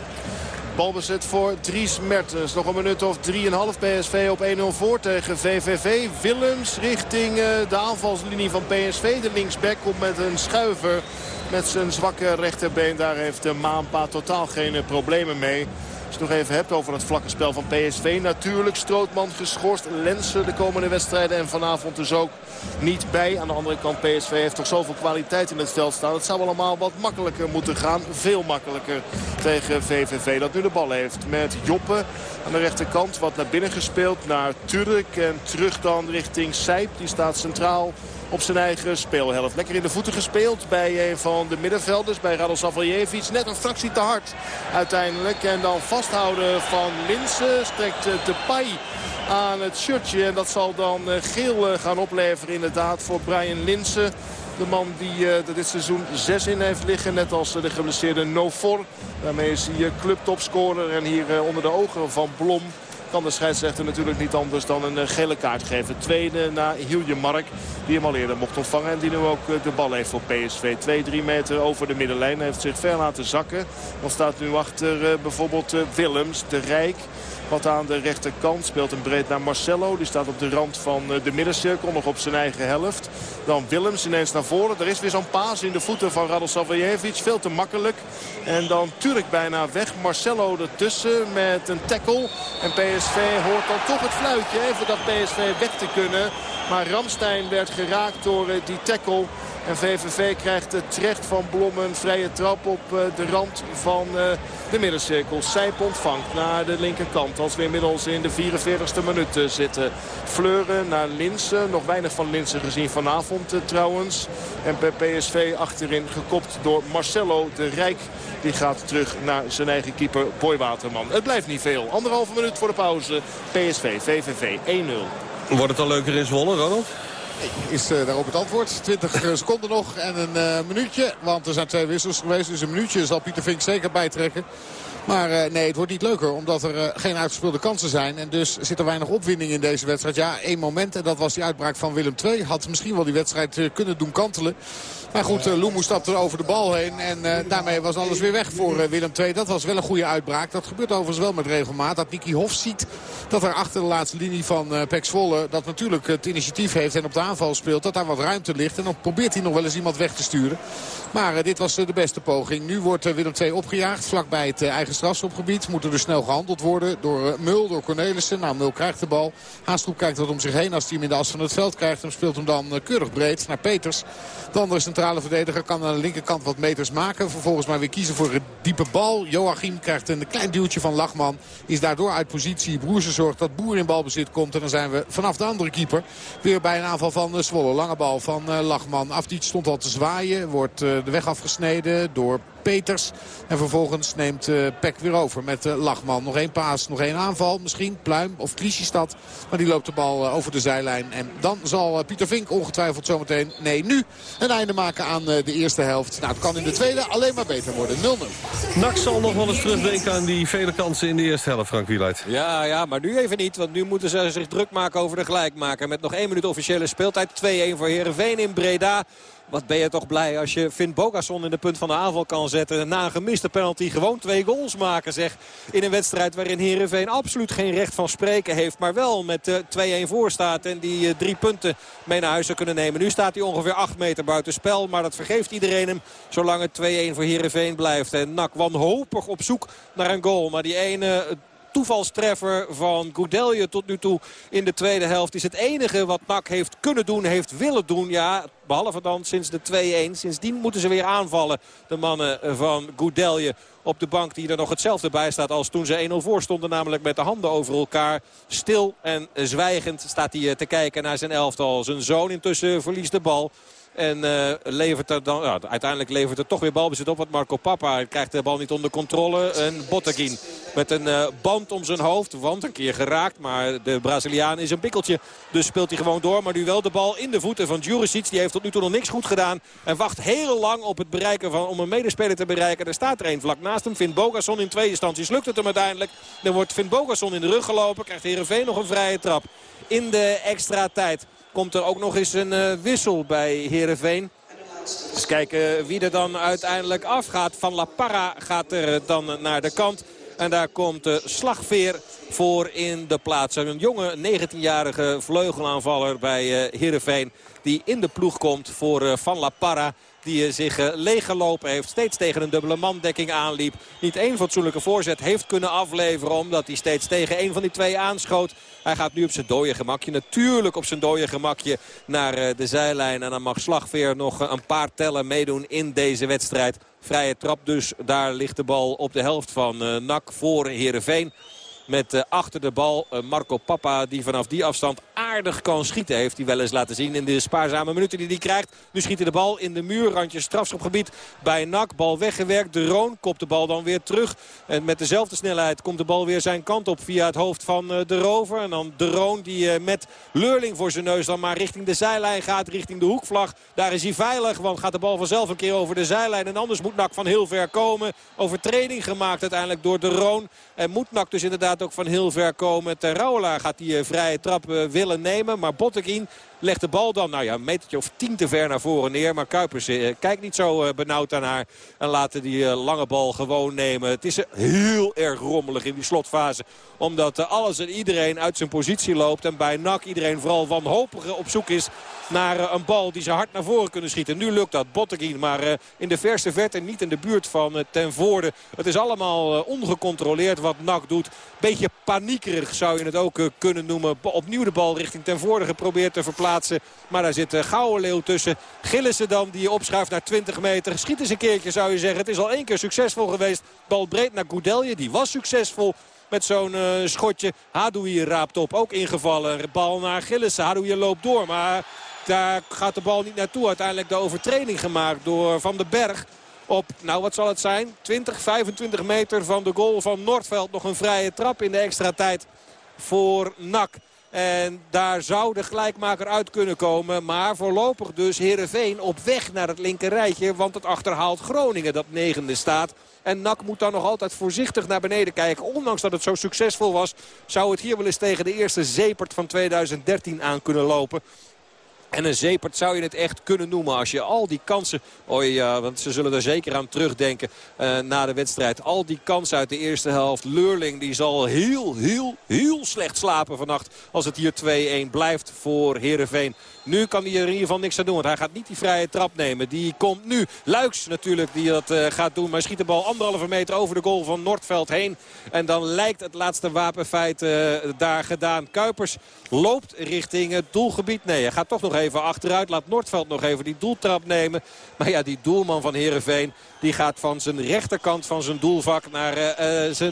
Balbezit voor Dries Mertens. Nog een minuut of 3,5 PSV op 1-0 voor tegen VVV. Willems richting de aanvalslinie van PSV. De linksback komt met een schuiver met zijn zwakke rechterbeen. Daar heeft de Maanpa totaal geen problemen mee. Nog even hebt over het vlakke spel van PSV. Natuurlijk Strootman geschorst. Lensen de komende wedstrijden. En vanavond dus ook niet bij. Aan de andere kant PSV heeft toch zoveel kwaliteit in het veld staan. Het zou allemaal wat makkelijker moeten gaan. Veel makkelijker tegen VVV dat nu de bal heeft. Met Joppe aan de rechterkant wat naar binnen gespeeld. Naar Turk en terug dan richting Sijp. Die staat centraal op zijn eigen speelhelft. Lekker in de voeten gespeeld bij een van de middenvelders. Bij Savaljevic. Net een fractie te hard uiteindelijk. En dan vasthouden van Linsen. Strekt de Pai aan het shirtje. En dat zal dan geel gaan opleveren inderdaad voor Brian Linsen. De man die er dit seizoen 6 in heeft liggen. Net als de geblesseerde Nofor. Daarmee is hij clubtopscorer. En hier onder de ogen van Blom kan de scheidsrechter natuurlijk niet anders dan een gele kaart geven. Tweede na Hilje Mark, die hem al eerder mocht ontvangen. En die nu ook de bal heeft voor PSV. 2-3 meter over de middenlijn. Hij heeft zich ver laten zakken. Dan staat nu achter bijvoorbeeld Willems, de Rijk... Wat aan de rechterkant speelt een breed naar Marcelo. Die staat op de rand van de middencirkel, nog op zijn eigen helft. Dan Willems ineens naar voren. Er is weer zo'n paas in de voeten van Radosavljevic. Veel te makkelijk. En dan Turk bijna weg. Marcelo ertussen met een tackle. En PSV hoort dan toch het fluitje. Even dat PSV weg te kunnen. Maar Ramstein werd geraakt door die tackle. En VVV krijgt terecht van Blom een vrije trap op eh, de rand van eh, de middencirkel. Sijp ontvangt naar de linkerkant. Als we inmiddels in de 44ste minuut eh, zitten. Fleuren naar Linsen. Nog weinig van Linsen gezien vanavond trouwens. En bij PSV achterin gekopt door Marcelo de Rijk. Die gaat terug naar zijn eigen keeper Boy Waterman. Het blijft niet veel. Anderhalve minuut voor de pauze. PSV, VVV 1-0. Wordt het al leuker in Zwolle, Ronald? Is uh, daarop het antwoord. 20 seconden nog en een uh, minuutje. Want er zijn twee wissels geweest. Dus een minuutje zal Pieter Vink zeker bijtrekken. Maar nee, het wordt niet leuker omdat er geen uitgespeelde kansen zijn. En dus zit er weinig opwinding in deze wedstrijd. Ja, één moment en dat was die uitbraak van Willem II. Had misschien wel die wedstrijd kunnen doen kantelen. Maar goed, uh, Loemoe stapte over de bal heen. En uh, daarmee was alles weer weg voor uh, Willem II. Dat was wel een goede uitbraak. Dat gebeurt overigens wel met regelmaat. Dat Nicky Hof ziet dat er achter de laatste linie van uh, Pek Zwolle... dat natuurlijk het initiatief heeft en op de aanval speelt... dat daar wat ruimte ligt. En dan probeert hij nog wel eens iemand weg te sturen. Maar dit was de beste poging. Nu wordt Willem II opgejaagd vlakbij het eigen strafschopgebied. Moet er dus snel gehandeld worden door Mul, door Cornelissen. Nou, Mul krijgt de bal. Haastroep kijkt wat om zich heen. Als hij hem in de as van het veld krijgt, dan speelt hem dan keurig breed naar Peters. De andere centrale verdediger kan aan de linkerkant wat meters maken. Vervolgens maar weer kiezen voor een diepe bal. Joachim krijgt een klein duwtje van Lachman. Is daardoor uit positie. Broerse zorgt dat Boer in balbezit komt. En dan zijn we vanaf de andere keeper weer bij een aanval van Zwolle. Lange bal van Lachman. Afdiet stond al te zwaaien. Wordt de weg afgesneden door Peters. En vervolgens neemt uh, Peck weer over met uh, Lachman. Nog één paas, nog één aanval. Misschien Pluim of Kliesjestad. Maar die loopt de bal uh, over de zijlijn. En dan zal Pieter Vink ongetwijfeld zometeen, nee nu, een einde maken aan de eerste helft. Nou, het kan in de tweede alleen maar beter worden. 0-0. Nak zal nog wel eens terugdenken aan die vele kansen in de eerste helft, Frank Wieluid. Ja, ja, maar nu even niet. Want nu moeten ze zich druk maken over de gelijkmaker. Met nog één minuut officiële speeltijd. 2-1 voor Heerenveen in Breda. Wat ben je toch blij als je Finn Bogasson in de punt van de aanval kan zetten. Na een gemiste penalty gewoon twee goals maken zeg. In een wedstrijd waarin Heerenveen absoluut geen recht van spreken heeft. Maar wel met uh, 2-1 voor staat. En die uh, drie punten mee naar huis zou kunnen nemen. Nu staat hij ongeveer 8 meter buiten spel. Maar dat vergeeft iedereen hem zolang het 2-1 voor Heerenveen blijft. En Nak wanhopig op zoek naar een goal. Maar die ene toevalstreffer van Goudelje tot nu toe in de tweede helft. Is het enige wat NAC heeft kunnen doen, heeft willen doen. Ja, behalve dan sinds de 2-1. Sindsdien moeten ze weer aanvallen, de mannen van Goudelje op de bank die er nog hetzelfde bij staat als toen ze 1-0 voor stonden. Namelijk met de handen over elkaar. Stil en zwijgend staat hij te kijken naar zijn elftal. Zijn zoon intussen verliest de bal. En uh, levert er dan, uiteindelijk levert er toch weer balbezit op. Want Marco Papa krijgt de bal niet onder controle. En Botteguin met een uh, band om zijn hoofd. Want een keer geraakt. Maar de Braziliaan is een bikkeltje. Dus speelt hij gewoon door. Maar nu wel de bal in de voeten van Juricic. Die heeft tot nu toe nog niks goed gedaan. En wacht heel lang op het bereiken van, om een medespeler te bereiken. Er staat er een vlak naast hem. Finn Bogasson in tweede instanties lukt het hem uiteindelijk. Dan wordt Finn Bogasson in de rug gelopen. Krijgt Heerenveen nog een vrije trap. In de extra tijd komt er ook nog eens een uh, wissel bij Heerenveen. Dus kijken wie er dan uiteindelijk afgaat. Van La Parra gaat er dan naar de kant. En daar komt de slagveer voor in de plaats. Een jonge 19-jarige vleugelaanvaller bij Heerenveen. Die in de ploeg komt voor Van La Parra. Die zich uh, leeggelopen heeft. Steeds tegen een dubbele mandekking aanliep. Niet één fatsoenlijke voorzet heeft kunnen afleveren. Omdat hij steeds tegen één van die twee aanschoot. Hij gaat nu op zijn dode gemakje. Natuurlijk op zijn dode gemakje naar uh, de zijlijn. En dan mag Slagveer nog een paar tellen meedoen in deze wedstrijd. Vrije trap dus. Daar ligt de bal op de helft van NAC voor Heerenveen. Met uh, achter de bal uh, Marco Papa die vanaf die afstand aardig kan schieten. Heeft hij wel eens laten zien in de spaarzame minuten die hij krijgt. Nu schiet hij de bal in de muur. Randje strafschopgebied bij NAC. Bal weggewerkt. De Roon kopt de bal dan weer terug. En met dezelfde snelheid komt de bal weer zijn kant op via het hoofd van uh, de Rover. En dan de Roon die met Leurling voor zijn neus dan maar richting de zijlijn gaat. Richting de hoekvlag. Daar is hij veilig. Want gaat de bal vanzelf een keer over de zijlijn. En anders moet NAC van heel ver komen. Overtreding gemaakt uiteindelijk door de Roon. En moet NAC dus inderdaad gaat ook van heel ver komen. Terrouwelaar gaat die vrije trap willen nemen. Maar Botteguin legt de bal dan nou ja, een metertje of tien te ver naar voren neer. Maar Kuipers kijkt niet zo benauwd naar haar. En laten die lange bal gewoon nemen. Het is heel erg rommelig in die slotfase. Omdat alles en iedereen uit zijn positie loopt. En bij NAC iedereen vooral wanhopig op zoek is naar eh, een bal die ze hard naar voren kunnen schieten. Nu lukt dat Botteguin, maar eh, in de verste verte niet in de buurt van eh, ten voorde. Het is allemaal ongecontroleerd wat NAC doet. Beetje paniekerig zou je het ook kunnen noemen. Opnieuw de bal richting ten voorde geprobeerd te verplaatsen. Maar daar zit Gouden Leeuw tussen. Gillissen dan die opschuift naar 20 meter. Schiet eens een keertje zou je zeggen. Het is al één keer succesvol geweest. Bal breed naar Goudelje. Die was succesvol met zo'n schotje. Hadoui raapt op, ook ingevallen. Bal naar Gillissen. Hadoui loopt door, maar daar gaat de bal niet naartoe. Uiteindelijk de overtreding gemaakt door Van den Berg. Op, nou wat zal het zijn, 20, 25 meter van de goal van Noordveld. Nog een vrije trap in de extra tijd voor NAC. En daar zou de gelijkmaker uit kunnen komen. Maar voorlopig dus Heerenveen op weg naar het linkerrijtje. Want het achterhaalt Groningen dat negende staat. En NAC moet dan nog altijd voorzichtig naar beneden kijken. Ondanks dat het zo succesvol was, zou het hier wel eens tegen de eerste zeepert van 2013 aan kunnen lopen. En een zeepert zou je het echt kunnen noemen. Als je al die kansen... Oh ja, want ze zullen er zeker aan terugdenken uh, na de wedstrijd. Al die kansen uit de eerste helft. Leurling die zal heel, heel, heel slecht slapen vannacht. Als het hier 2-1 blijft voor Heerenveen. Nu kan hij er in ieder geval niks aan doen. Want hij gaat niet die vrije trap nemen. Die komt nu. Luiks natuurlijk die dat uh, gaat doen. Maar schiet de bal anderhalve meter over de goal van Noordveld heen. En dan lijkt het laatste wapenfeit uh, daar gedaan. Kuipers loopt richting het doelgebied. Nee, hij gaat toch nog even achteruit. Laat Noordveld nog even die doeltrap nemen. Maar ja, die doelman van Heerenveen... die gaat van zijn rechterkant van zijn doelvak naar uh,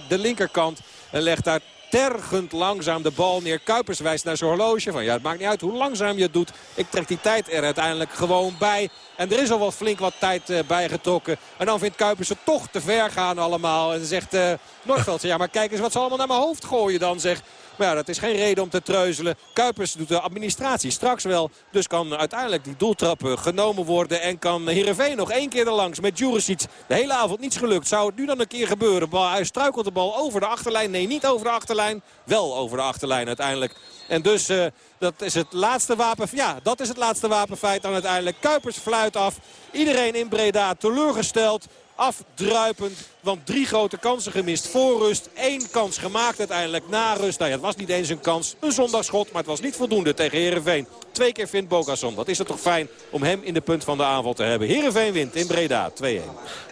de linkerkant. En legt daar tergend langzaam de bal neer. Kuipers wijst naar zijn horloge. Van, ja, het maakt niet uit hoe langzaam je het doet. Ik trek die tijd er uiteindelijk gewoon bij. En er is al wel flink wat tijd uh, bijgetrokken. En dan vindt Kuipers het toch te ver gaan allemaal. En zegt uh, Noordveld, ja maar kijk eens wat ze allemaal naar mijn hoofd gooien dan. Zeg. Maar ja, dat is geen reden om te treuzelen. Kuipers doet de administratie straks wel. Dus kan uiteindelijk die doeltrap genomen worden. En kan Heerenveen nog één keer erlangs met Juricic. De hele avond niets gelukt. Zou het nu dan een keer gebeuren? Hij struikelt de bal over de achterlijn. Nee, niet over de achterlijn. Wel over de achterlijn uiteindelijk. En dus uh, dat is het laatste wapen. Ja, dat is het laatste wapenfeit dan uiteindelijk. Kuipers fluit af. Iedereen in Breda teleurgesteld afdruipend. Want drie grote kansen gemist voor rust. Eén kans gemaakt uiteindelijk na rust. Nou ja, het was niet eens een kans. Een zondagschot, maar het was niet voldoende tegen Heerenveen. Twee keer vindt Bogasson. Wat is het toch fijn om hem in de punt van de aanval te hebben. Heerenveen wint in Breda 2-1.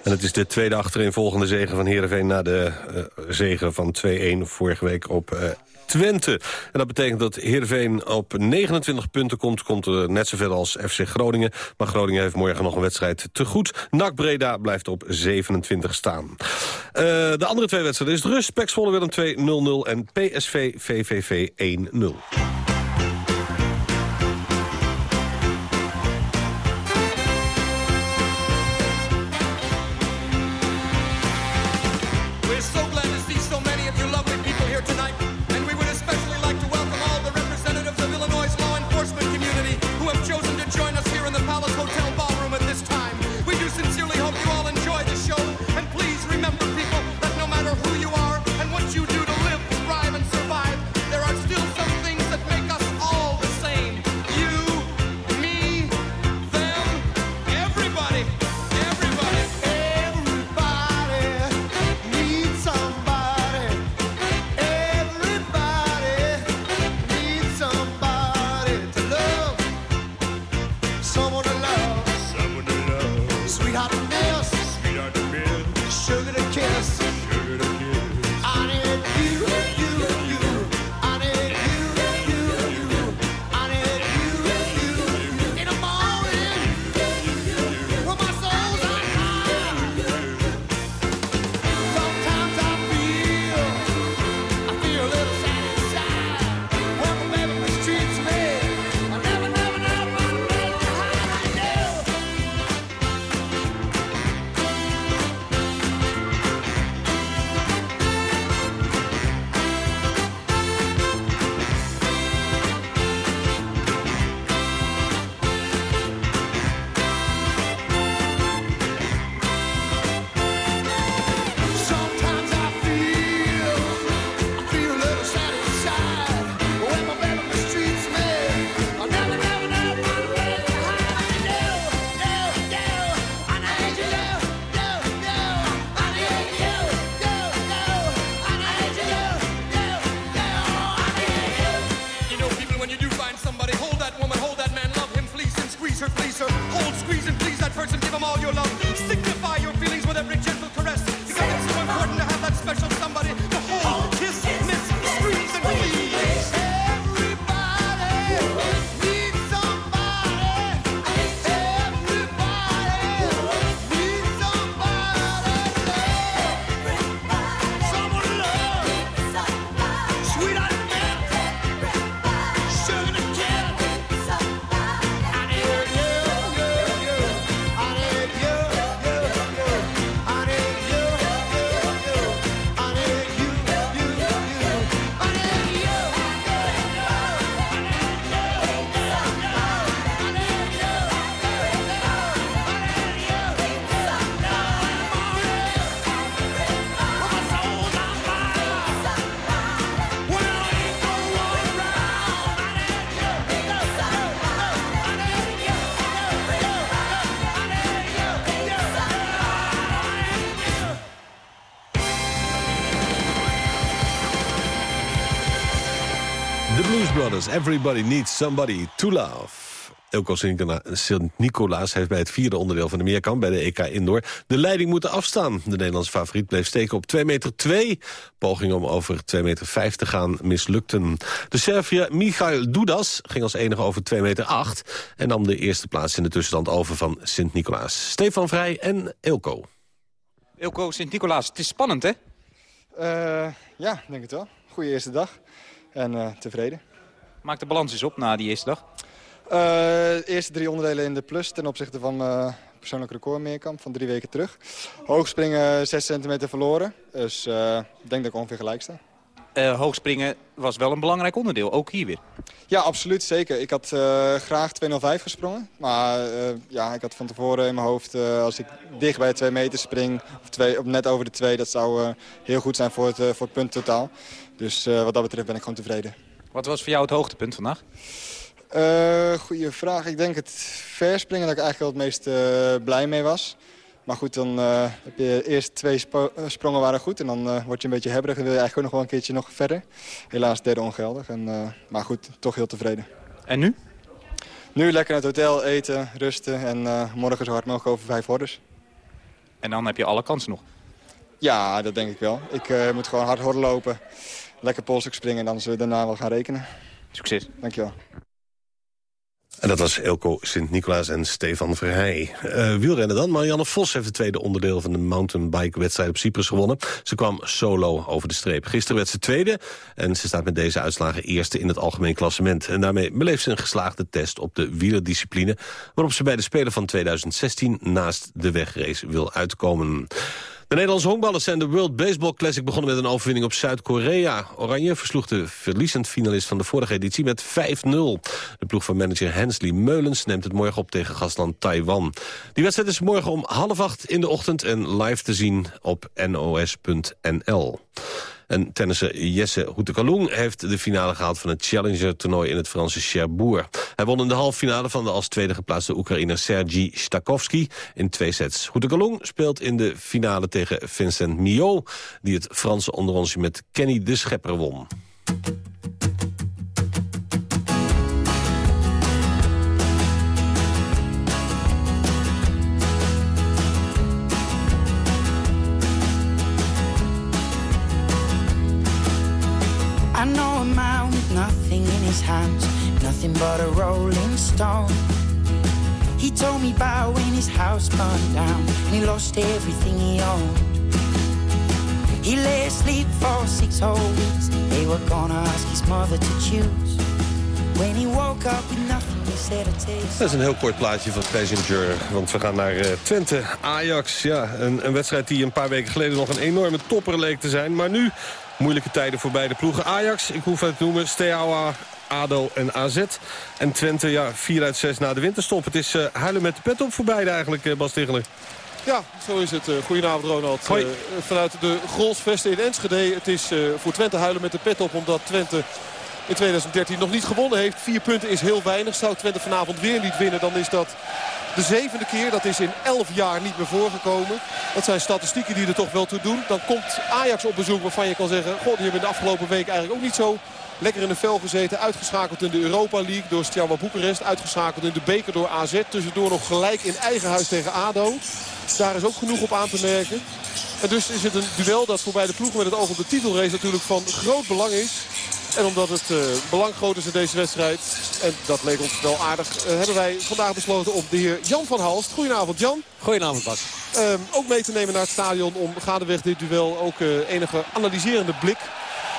En het is de tweede achterin volgende zegen van Heerenveen... na de uh, zegen van 2-1 vorige week op uh, Twente. En dat betekent dat Heerenveen op 29 punten komt. Komt er net zoveel als FC Groningen. Maar Groningen heeft morgen nog een wedstrijd te goed. NAC Breda blijft op 27 staan. Uh, de andere twee wedstrijden is rust. Pek Willem 2-0-0 en PSV VVV 1-0. Everybody needs somebody to love. Elko Sint-Nicolaas heeft bij het vierde onderdeel van de meerkamp... bij de EK Indoor de leiding moeten afstaan. De Nederlandse favoriet bleef steken op 2 meter 2. Poging om over 2 meter 5 te gaan mislukten. De Serviër Michail Dudas ging als enige over 2 meter 8... en nam de eerste plaats in de tussenstand over van Sint-Nicolaas. Stefan Vrij en Elko. Elko Sint-Nicolaas, het is spannend, hè? Uh, ja, denk het wel. Goeie eerste dag. En uh, tevreden. Maak de balans eens op na die eerste dag. Uh, eerste drie onderdelen in de plus ten opzichte van uh, persoonlijk record meerkamp van drie weken terug. Hoogspringen 6 centimeter verloren. Dus uh, ik denk dat ik ongeveer gelijk sta. hoogspringen was wel een belangrijk onderdeel, ook hier weer. Ja, absoluut, zeker. Ik had graag 205 gesprongen. Maar ja, ik had van tevoren in mijn hoofd, als ik dicht bij de 2 meter spring... of, twee, of net over de 2, dat zou heel goed zijn voor het, voor het punt totaal. Dus wat dat betreft ben ik gewoon tevreden. Wat was voor jou het hoogtepunt vandaag? Uh, goeie vraag. Ik denk het verspringen dat ik eigenlijk wel het meest uh, blij mee was. Maar goed, dan uh, heb je eerst twee sprongen waren goed. En dan word je een beetje hebberig en wil je eigenlijk ook nog wel een keertje nog verder. Helaas derde ongeldig. En, maar goed, toch heel tevreden. En nu? Nu lekker naar het hotel, eten, rusten. En morgen zo hard mogelijk over vijf hordes. En dan heb je alle kansen nog? Ja, dat denk ik wel. Ik moet gewoon hard horden lopen. Lekker polstuk springen en dan zullen we daarna wel gaan rekenen. Succes. Dankjewel. En dat was Elko Sint-Nicolaas en Stefan Verheij. Uh, wielrennen dan. Marianne Vos heeft het tweede onderdeel van de mountainbike-wedstrijd op Cyprus gewonnen. Ze kwam solo over de streep. Gisteren werd ze tweede en ze staat met deze uitslagen eerste in het algemeen klassement. En daarmee beleeft ze een geslaagde test op de wielerdiscipline... waarop ze bij de Spelen van 2016 naast de wegrace wil uitkomen. De Nederlandse honkballers zijn de World Baseball Classic begonnen met een overwinning op Zuid-Korea. Oranje versloeg de verliezend finalist van de vorige editie met 5-0. De ploeg van manager Hensley Meulens neemt het morgen op tegen gastland Taiwan. Die wedstrijd is morgen om half acht in de ochtend en live te zien op nos.nl. En tennisser Jesse Houtekalung heeft de finale gehaald van het Challenger-toernooi in het Franse Cherbourg. Hij won in de halve finale van de als tweede geplaatste Oekraïner Sergi Stakowski in twee sets. Houtekalung speelt in de finale tegen Vincent Mio, die het Franse onderonsje met Kenny de Schepper won. His hands, nothing but a rolling stone. He told me about when his house burned down and he lost everything he owned. He lay asleep for six whole weeks. They were gonna ask his mother to choose. When he woke up with nothing, he said taste. Dat is een heel kort plaatje van Passenger. Want we gaan naar uh, Twente, Ajax. Ja, een, een wedstrijd die een paar weken geleden nog een enorme topper leek te zijn. Maar nu moeilijke tijden voor beide ploegen. Ajax, ik hoef het te noemen, Steaua ADO en AZ. En Twente, ja, 4 uit 6 na de winterstop. Het is uh, huilen met de pet op voor beide eigenlijk, uh, Bas Ticheler. Ja, zo is het. Uh, goedenavond Ronald. Vanuit de Grolsvesten in Enschede. Het is voor Twente huilen met de pet op. Omdat Twente in 2013 nog niet gewonnen heeft. Vier punten is heel weinig. Zou Twente vanavond weer niet winnen, dan is dat de zevende keer. Dat is in elf jaar niet meer voorgekomen. Dat zijn statistieken die er toch wel toe doen. Dan komt Ajax op bezoek waarvan je kan zeggen... God, die hebben de afgelopen week eigenlijk ook niet zo Lekker in de vel gezeten. Uitgeschakeld in de Europa League door Steaua Boekarest. Uitgeschakeld in de beker door AZ. Tussendoor nog gelijk in eigen huis tegen ADO. Daar is ook genoeg op aan te merken. En dus is het een duel dat voor beide ploegen met het oog op de titelrace natuurlijk van groot belang is. En omdat het uh, belang groot is in deze wedstrijd, en dat leek ons wel aardig, uh, hebben wij vandaag besloten om de heer Jan van Halst. Goedenavond Jan. Goedenavond Bas. Uh, ook mee te nemen naar het stadion om gaandeweg dit duel ook eh, enige analyserende blik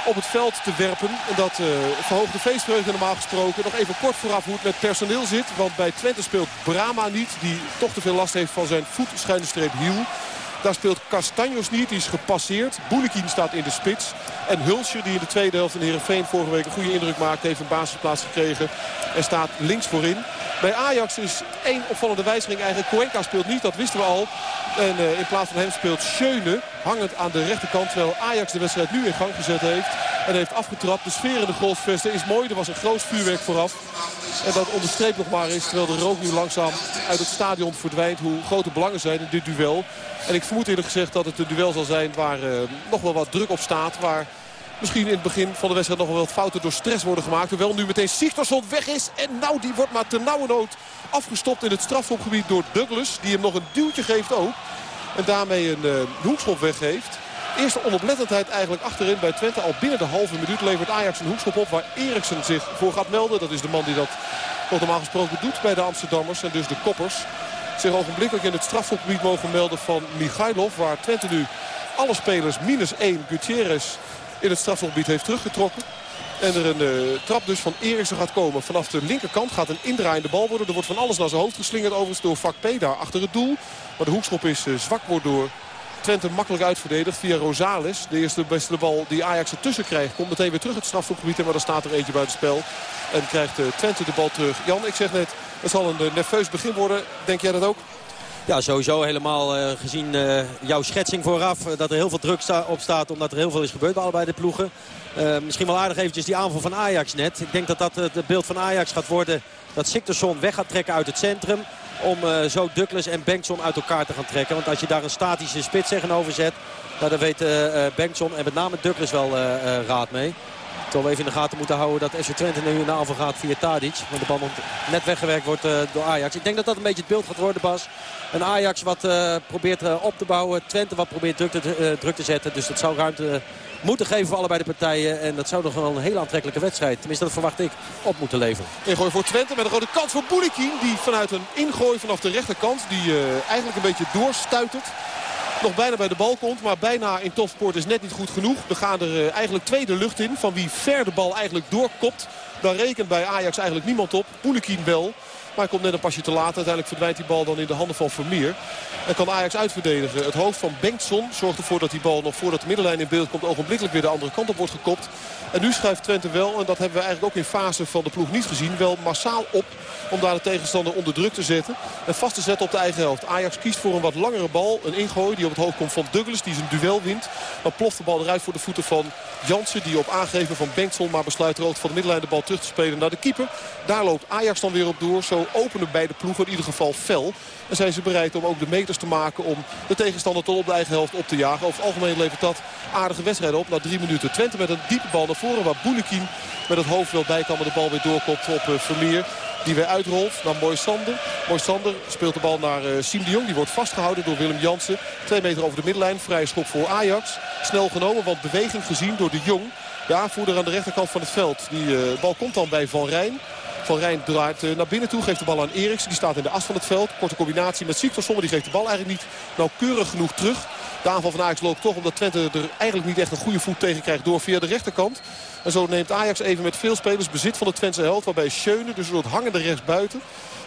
op het veld te werpen. En dat uh, verhoogt de feestvreugde normaal gesproken. Nog even kort vooraf hoe het met personeel zit. Want bij Twente speelt Brama niet. Die toch te veel last heeft van zijn voet schuine streep hiel. Daar speelt Castanjos niet, die is gepasseerd. Boelikin staat in de spits. En Hulsje, die in de tweede helft van Heerenveen vorige week een goede indruk maakte... heeft een basisplaats gekregen en staat links voorin. Bij Ajax is één opvallende wijziging eigenlijk. Cuenca speelt niet, dat wisten we al. En uh, in plaats van hem speelt Schöne, hangend aan de rechterkant. Terwijl Ajax de wedstrijd nu in gang gezet heeft. En heeft afgetrapt. De sfeer in de golfvesten is mooi. Er was een groot vuurwerk vooraf. En dat onderstreept nog maar is, terwijl de rook nu langzaam uit het stadion verdwijnt... hoe grote belangen zijn in dit duel. En ik vermoed eerlijk gezegd dat het een duel zal zijn waar uh, nog wel wat druk op staat. Waar misschien in het begin van de wedstrijd nog wel wat fouten door stress worden gemaakt. Terwijl nu meteen Sigtorsson weg is. En nou, die wordt maar ter nauwe nood afgestopt in het strafschopgebied door Douglas. Die hem nog een duwtje geeft ook. En daarmee een uh, hoekschop weggeeft. Eerste onoplettendheid eigenlijk achterin bij Twente. Al binnen de halve minuut levert Ajax een hoekschop op waar Eriksen zich voor gaat melden. Dat is de man die dat normaal gesproken doet bij de Amsterdammers. En dus de koppers zich ogenblikkelijk in het strafschopgebied mogen melden van Michailov. Waar Twente nu alle spelers minus 1 Gutierrez in het strafschopgebied heeft teruggetrokken. En er een uh, trap dus van Eriksen gaat komen. Vanaf de linkerkant gaat een indraaiende bal worden. Er wordt van alles naar zijn hoofd geslingerd overigens door vak P daar achter het doel. Maar de hoekschop is uh, zwak wordt door Twente makkelijk uitverdedigd via Rosales. De eerste beste bal die Ajax ertussen krijgt. Komt meteen weer terug het strafschopgebied. Maar er staat er eentje buiten spel. En krijgt uh, Twente de bal terug. Jan, ik zeg net, het zal een nerveus begin worden. Denk jij dat ook? Ja, sowieso helemaal uh, gezien jouw schetsing vooraf. Dat er heel veel druk op staat omdat er heel veel is gebeurd bij allebei de ploegen. misschien wel aardig eventjes die aanval van Ajax net. Ik denk dat dat het beeld van Ajax gaat worden dat Siktersson weg gaat trekken uit het centrum. Om zo Douglas en Bengtson uit elkaar te gaan trekken. Want als je daar een statische spits tegenover zet. Nou, dan weet Bengtson en met name Douglas wel raad mee. We even in de gaten moeten houden dat FC Twente nu de aanval gaat via Tadic. Want de bal net weggewerkt wordt uh, door Ajax. Ik denk dat dat een beetje het beeld gaat worden, Bas. Een Ajax wat uh, probeert uh, op te bouwen. Twente wat probeert druk te, druk te zetten. Dus dat zou ruimte moeten geven voor allebei de partijen. En dat zou nog wel een hele aantrekkelijke wedstrijd, tenminste dat verwacht ik, op moeten leveren. Ingooi voor Twente met een rode kans voor Boulikin. Die vanuit een ingooi vanaf de rechterkant, die eigenlijk een beetje doorstuitert nog bijna bij de bal komt. Maar bijna in topsport is net niet goed genoeg. We gaan er eigenlijk twee de lucht in. Van wie ver de bal eigenlijk doorkopt. Dan rekent bij Ajax eigenlijk niemand op. Poulikin wel. Maar hij komt net een pasje te laat. Uiteindelijk verdwijnt die bal dan in de handen van Vermeer. En kan Ajax uitverdedigen. Het hoofd van Bengtson zorgt ervoor dat die bal nog voordat de middenlijn in beeld komt... ogenblikkelijk weer de andere kant op wordt gekopt. En nu schuift Twente wel, en dat hebben we eigenlijk ook in fase van de ploeg niet gezien... wel massaal op om daar de tegenstander onder druk te zetten. En vast te zetten op de eigen helft. Ajax kiest voor een wat langere bal. Een ingooi die op het hoofd komt van Douglas. Die zijn duel wint. Dan ploft de bal eruit voor de voeten van Jansen. Die op aangeven van Bengtson maar besluit rood van de middenlijn de bal terug te spelen naar de keeper. Daar loopt Ajax dan weer op door. Zo openen beide ploegen in ieder geval fel. En zijn ze bereid om ook de meters te maken om de tegenstander tot op de eigen helft op te jagen. Over het algemeen levert dat aardige wedstrijden op. Na drie minuten Twente met een diepe bal naar voren. Waar Boulikin met het hoofd wel bij kan. Maar de bal weer doorkomt op uh, Vermeer. Die weer uitrolt naar Mooi Sander. Mooi Sander speelt de bal naar uh, Siem de Jong. Die wordt vastgehouden door Willem Jansen. Twee meter over de middenlijn. Vrije schop voor Ajax. Snel genomen, want beweging gezien door de Jong. De aanvoerder aan de rechterkant van het veld. Die uh, bal komt dan bij Van Rijn. Van Rijn draait naar binnen toe. Geeft de bal aan Eriksen. Die staat in de as van het veld. Korte combinatie met Siktorsson. Die geeft de bal eigenlijk niet nauwkeurig genoeg terug. De aanval van Ajax loopt toch omdat Twente er eigenlijk niet echt een goede voet tegen krijgt door via de rechterkant. En zo neemt Ajax even met veel spelers bezit van de Twentse helft. Waarbij Schöne dus door het hangende rechts buiten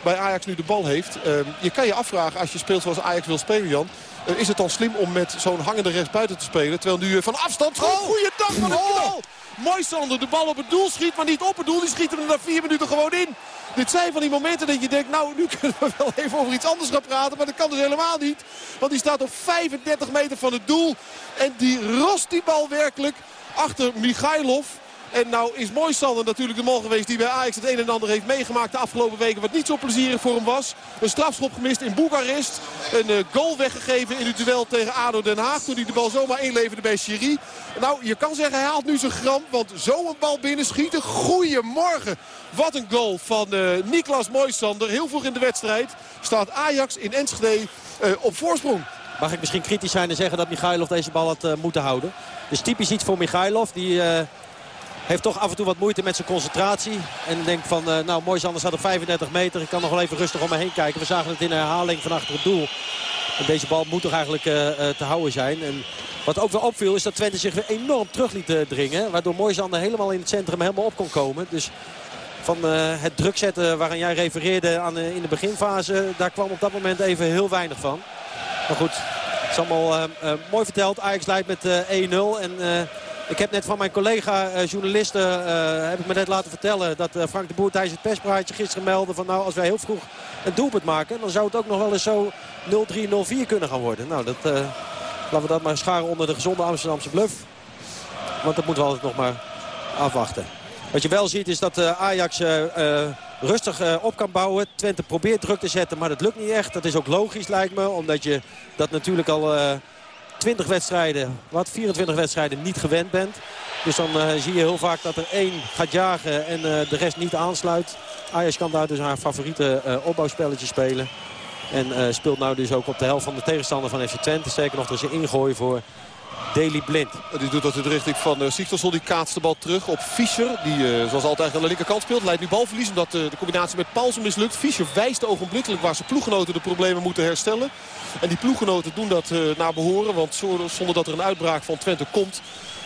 bij Ajax nu de bal heeft. Uh, je kan je afvragen als je speelt zoals Ajax wil spelen Jan. Uh, is het dan slim om met zo'n hangende rechts buiten te spelen. Terwijl nu uh, van afstand... Oh, goede dag van de oh. bal! Mooi Sander, de bal op het doel schiet, maar niet op het doel. Die schiet hem er na vier minuten gewoon in. Dit zijn van die momenten dat je denkt, nou nu kunnen we wel even over iets anders gaan praten. Maar dat kan dus helemaal niet. Want die staat op 35 meter van het doel. En die rost die bal werkelijk achter Michailov. En nou is Moisander natuurlijk de man geweest die bij Ajax het een en ander heeft meegemaakt de afgelopen weken. Wat niet zo plezierig voor hem was. Een strafschop gemist in Boekarest. Een uh, goal weggegeven in het duel tegen ADO Den Haag. Toen hij de bal zomaar inleverde bij Chiri. Nou, je kan zeggen hij haalt nu zijn gram. Want zo'n bal binnen schieten. Goedemorgen. Wat een goal van uh, Niklas Moisander. Heel vroeg in de wedstrijd staat Ajax in Enschede uh, op voorsprong. Mag ik misschien kritisch zijn en zeggen dat Michailov deze bal had moeten houden. Dus typisch iets voor Michailov. Die heeft toch af en toe wat moeite met zijn concentratie. En denkt van, uh, nou mooi had er 35 meter. Ik kan nog wel even rustig om me heen kijken. We zagen het in herhaling van achter het doel. En deze bal moet toch eigenlijk uh, uh, te houden zijn. En wat ook wel opviel is dat Twente zich weer enorm terug liet dringen. Waardoor Moisander helemaal in het centrum helemaal op kon komen. Dus van het druk zetten waaraan jij refereerde aan, in de beginfase. Daar kwam op dat moment even heel weinig van. Maar goed, het is allemaal mooi verteld. Ajax leidt met 1-0 en... Ik heb net van mijn collega-journalisten uh, heb ik me net laten vertellen... dat uh, Frank de Boer tijdens het perspraatje gisteren meldde... van nou, als wij heel vroeg een doelpunt maken... dan zou het ook nog wel eens zo 0-3, 0-4 kunnen gaan worden. Nou, dat, uh, laten we dat maar scharen onder de gezonde Amsterdamse bluff. Want dat moeten we altijd nog maar afwachten. Wat je wel ziet is dat Ajax rustig op kan bouwen. Twente probeert druk te zetten, maar dat lukt niet echt. Dat is ook logisch lijkt me, omdat je dat natuurlijk al 20 wedstrijden, wat 24 wedstrijden niet gewend bent. Dus dan uh, zie je heel vaak dat er één gaat jagen en uh, de rest niet aansluit. Ajax kan daar dus haar favoriete uh, opbouwspelletje spelen. En speelt nou dus ook op de helft van de tegenstander van FC Twente. Zeker nog er ze ingooien voor Daily Blind. Die doet dat in de richting van uh. Die kaatst de bal terug op Fischer. Die uh, zoals altijd aan de linkerkant speelt. Leidt nu balverlies omdat uh, de combinatie met Paulsen mislukt. Fischer wijst ogenblikkelijk waar zijn ploeggenoten de problemen moeten herstellen. En die ploeggenoten doen dat naar behoren. Want zonder dat er een uitbraak van Twente komt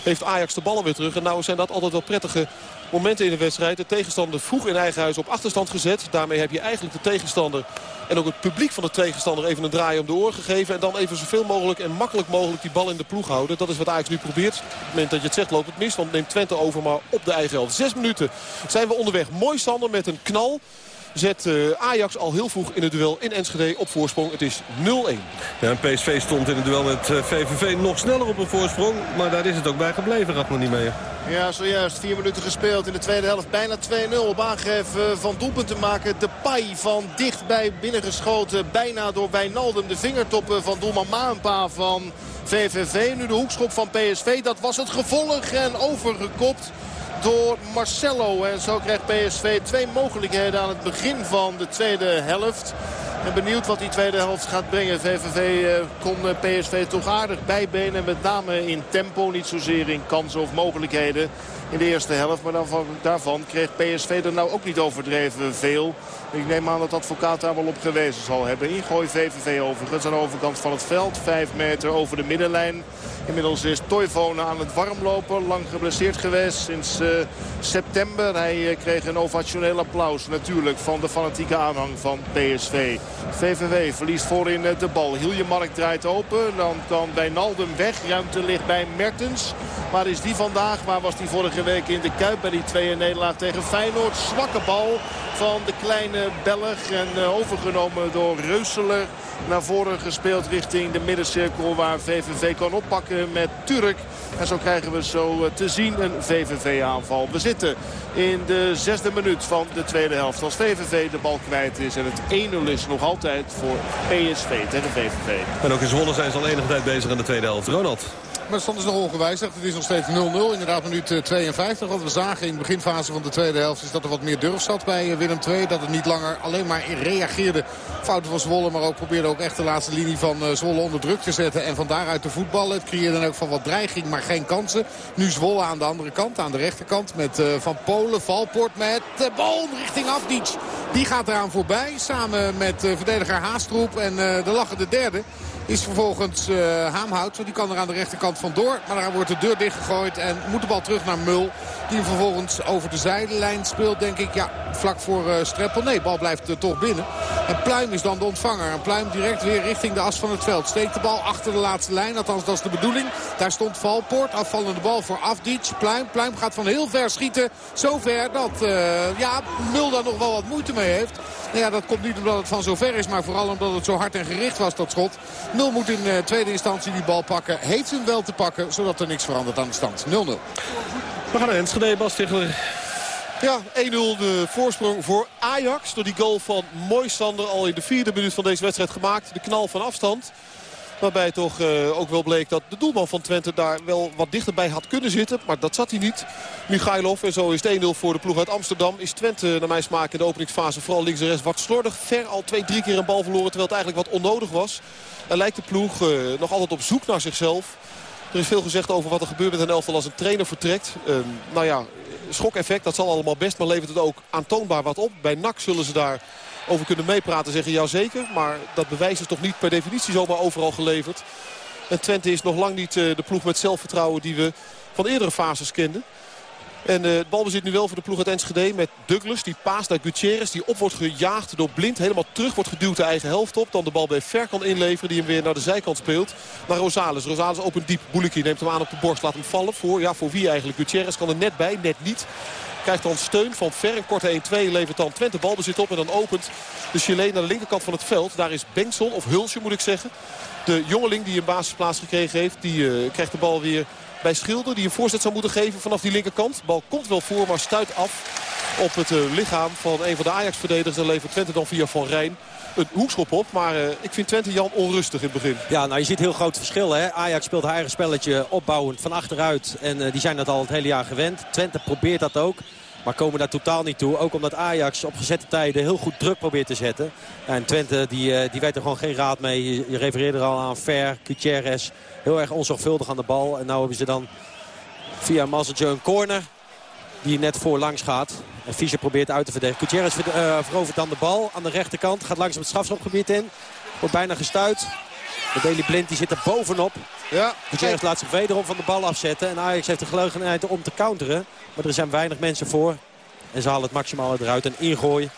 heeft Ajax de ballen weer terug. En nou zijn dat altijd wel prettige momenten in de wedstrijd. De tegenstander vroeg in eigen huis op achterstand gezet. Daarmee heb je eigenlijk de tegenstander en ook het publiek van de tegenstander even een draai om de oor gegeven. En dan even zoveel mogelijk en makkelijk mogelijk die bal in de ploeg houden. Dat is wat Ajax nu probeert. Op het moment dat je het zegt loopt het mis. Want neemt Twente over maar op de eigen helft. Zes minuten zijn we onderweg. Mooi Sander met een knal zet uh, Ajax al heel vroeg in het duel in Enschede op voorsprong. Het is 0-1. Ja, en PSV stond in het duel met VVV nog sneller op een voorsprong. Maar daar is het ook bij gebleven, Ragnar niet mee. Ja, zojuist. Vier minuten gespeeld in de tweede helft. Bijna 2-0 op aangeven van doelpunt te maken. De pai van dichtbij binnengeschoten. Bijna door Wijnaldum. De vingertoppen van doelman Maanpa van VVV. Nu de hoekschop van PSV. Dat was het gevolg en overgekopt door Marcelo. En zo krijgt PSV twee mogelijkheden aan het begin van de tweede helft. En benieuwd wat die tweede helft gaat brengen. VVV eh, kon eh, PSV toch aardig bijbenen. Met name in tempo. Niet zozeer in kansen of mogelijkheden in de eerste helft. Maar dan van, daarvan kreeg PSV er nou ook niet overdreven veel. Ik neem aan dat advocaat daar wel op gewezen zal hebben. Ingooi VVV overigens aan de overkant van het veld. Vijf meter over de middenlijn. Inmiddels is Toivonen aan het warmlopen. Lang geblesseerd geweest sinds uh, september. Hij uh, kreeg een ovationeel applaus natuurlijk van de fanatieke aanhang van PSV. VVV verliest voorin uh, de bal. Hiljemark draait open. Dan kan Wijnaldum weg. Ruimte ligt bij Mertens. Waar is die vandaag? Waar was die vorige week in de Kuip bij die 2 nederlaag tegen Feyenoord? Zwakke bal van de kleine Belg. En overgenomen door Reuseler naar voren gespeeld richting de middencirkel waar VVV kan oppakken met Turk. En zo krijgen we zo eh, te zien een VVV-aanval. We zitten in de zesde minuut van de tweede helft. Als VVV de bal kwijt is en het 1-0 is nog altijd voor PSV tegen VVV. En ook in Zwolle zijn ze al enige tijd bezig aan de tweede helft. Ronald. Maar de stand is nog ongewijzigd. Het is nog steeds 0-0. Inderdaad minuut 52. Eh, wat we zagen in de beginfase van de tweede helft is dat er wat meer durf zat bij eh, Willem II. Dat het niet langer alleen maar reageerde. Fouten van Zwolle. Maar ook probeerde ook echt de laatste linie van eh, Zwolle onder druk te zetten. En van daaruit te voetballen. Het creëerde dan ook van wat dreiging maar geen kansen. Nu Zwolle aan de andere kant. Aan de rechterkant met Van Polen. Valpoort met de bal richting Afdic. Die gaat eraan voorbij. Samen met verdediger Haastroep. En de lachen de derde is vervolgens uh, Haamhout. Die kan er aan de rechterkant vandoor. Maar daar wordt de deur dichtgegooid. En moet de bal terug naar Mul. Die vervolgens over de zijlijn speelt. Denk ik, ja, vlak voor uh, Streppel. Nee, bal blijft uh, toch binnen. En Pluim is dan de ontvanger. En Pluim direct weer richting de as van het veld. Steekt de bal achter de laatste lijn. Althans, dat is de bedoeling. Daar stond Valpoort. Afvallende bal voor Afdic. Pluim. Pluim gaat van heel ver schieten. Zo ver dat ja, Mul daar nog wel wat moeite mee heeft. Nou ja, dat komt niet omdat het van zo ver is. Maar vooral omdat het zo hard en gericht was, dat schot. Nul moet in uh, tweede instantie die bal pakken. Heeft hem wel te pakken, zodat er niks verandert aan de stand. 0-0. We gaan naar Enschede, Bas Tichler. Ja, 1-0 de voorsprong voor Ajax. Door die goal van Moisander al in de vierde minuut van deze wedstrijd gemaakt. De knal van afstand. Waarbij toch uh, ook wel bleek dat de doelman van Twente daar wel wat dichterbij had kunnen zitten. Maar dat zat hij niet. Michailov en zo is het 1-0 voor de ploeg uit Amsterdam. Is Twente naar mijn smaak in de openingsfase vooral links en rechts wat slordig. Ver al twee, drie keer een bal verloren terwijl het eigenlijk wat onnodig was. En lijkt de ploeg uh, nog altijd op zoek naar zichzelf. Er is veel gezegd over wat er gebeurt met een elftal als een trainer vertrekt. Uh, nou ja, schokeffect, dat zal allemaal best. Maar levert het ook aantoonbaar wat op. Bij NAC zullen ze daar over kunnen meepraten zeggen ja zeker. Maar dat bewijs is toch niet per definitie zomaar overal geleverd. En Twente is nog lang niet uh, de ploeg met zelfvertrouwen die we van eerdere fases kenden. En uh, het balbezit nu wel voor de ploeg uit Enschede met Douglas. Die paast naar Gutierrez. Die op wordt gejaagd door Blind. Helemaal terug wordt geduwd de eigen helft op. Dan de bal bij Ver kan inleveren. Die hem weer naar de zijkant speelt. Naar Rosales. Rosales opent diep. Bouliki neemt hem aan op de borst. Laat hem vallen. Voor, ja, voor wie eigenlijk? Gutierrez kan er net bij. Net niet. Krijgt dan steun van Ver. Een korte 1-2 levert dan Twente balbezit op. En dan opent de Chileen naar de linkerkant van het veld. Daar is Bengtson, of Hulsje moet ik zeggen. De jongeling die een basisplaats gekregen heeft. Die uh, krijgt de bal weer bij Schilder. Die een voorzet zou moeten geven vanaf die linkerkant. De bal komt wel voor, maar stuit af op het uh, lichaam van een van de Ajax-verdedigers. En levert Twente dan via Van Rijn een hoekschop op. Maar ik vind Twente Jan onrustig in het begin. Ja, nou je ziet heel groot verschil. Hè? Ajax speelt haar eigen spelletje opbouwend van achteruit. En die zijn dat al het hele jaar gewend. Twente probeert dat ook. Maar komen daar totaal niet toe. Ook omdat Ajax op gezette tijden heel goed druk probeert te zetten. En Twente die, die weet er gewoon geen raad mee. Je, refereerde er al aan Fer, Gutierrez. Heel erg onzorgvuldig aan de bal. En nu hebben ze dan via Mazzeltje een corner. Die net voor langs gaat. En Fischer probeert uit te verdedigen. Gutierrez uh, verovert dan de bal aan de rechterkant. Gaat langs het strafschopgebied in. Wordt bijna gestuit. De Deli Blind die zit er bovenop. Ja, Gutierrez laat zich wederom van de bal afzetten. En Ajax heeft de gelegenheid om te counteren. Maar er zijn weinig mensen voor. En ze halen het maximaal eruit. En ingooi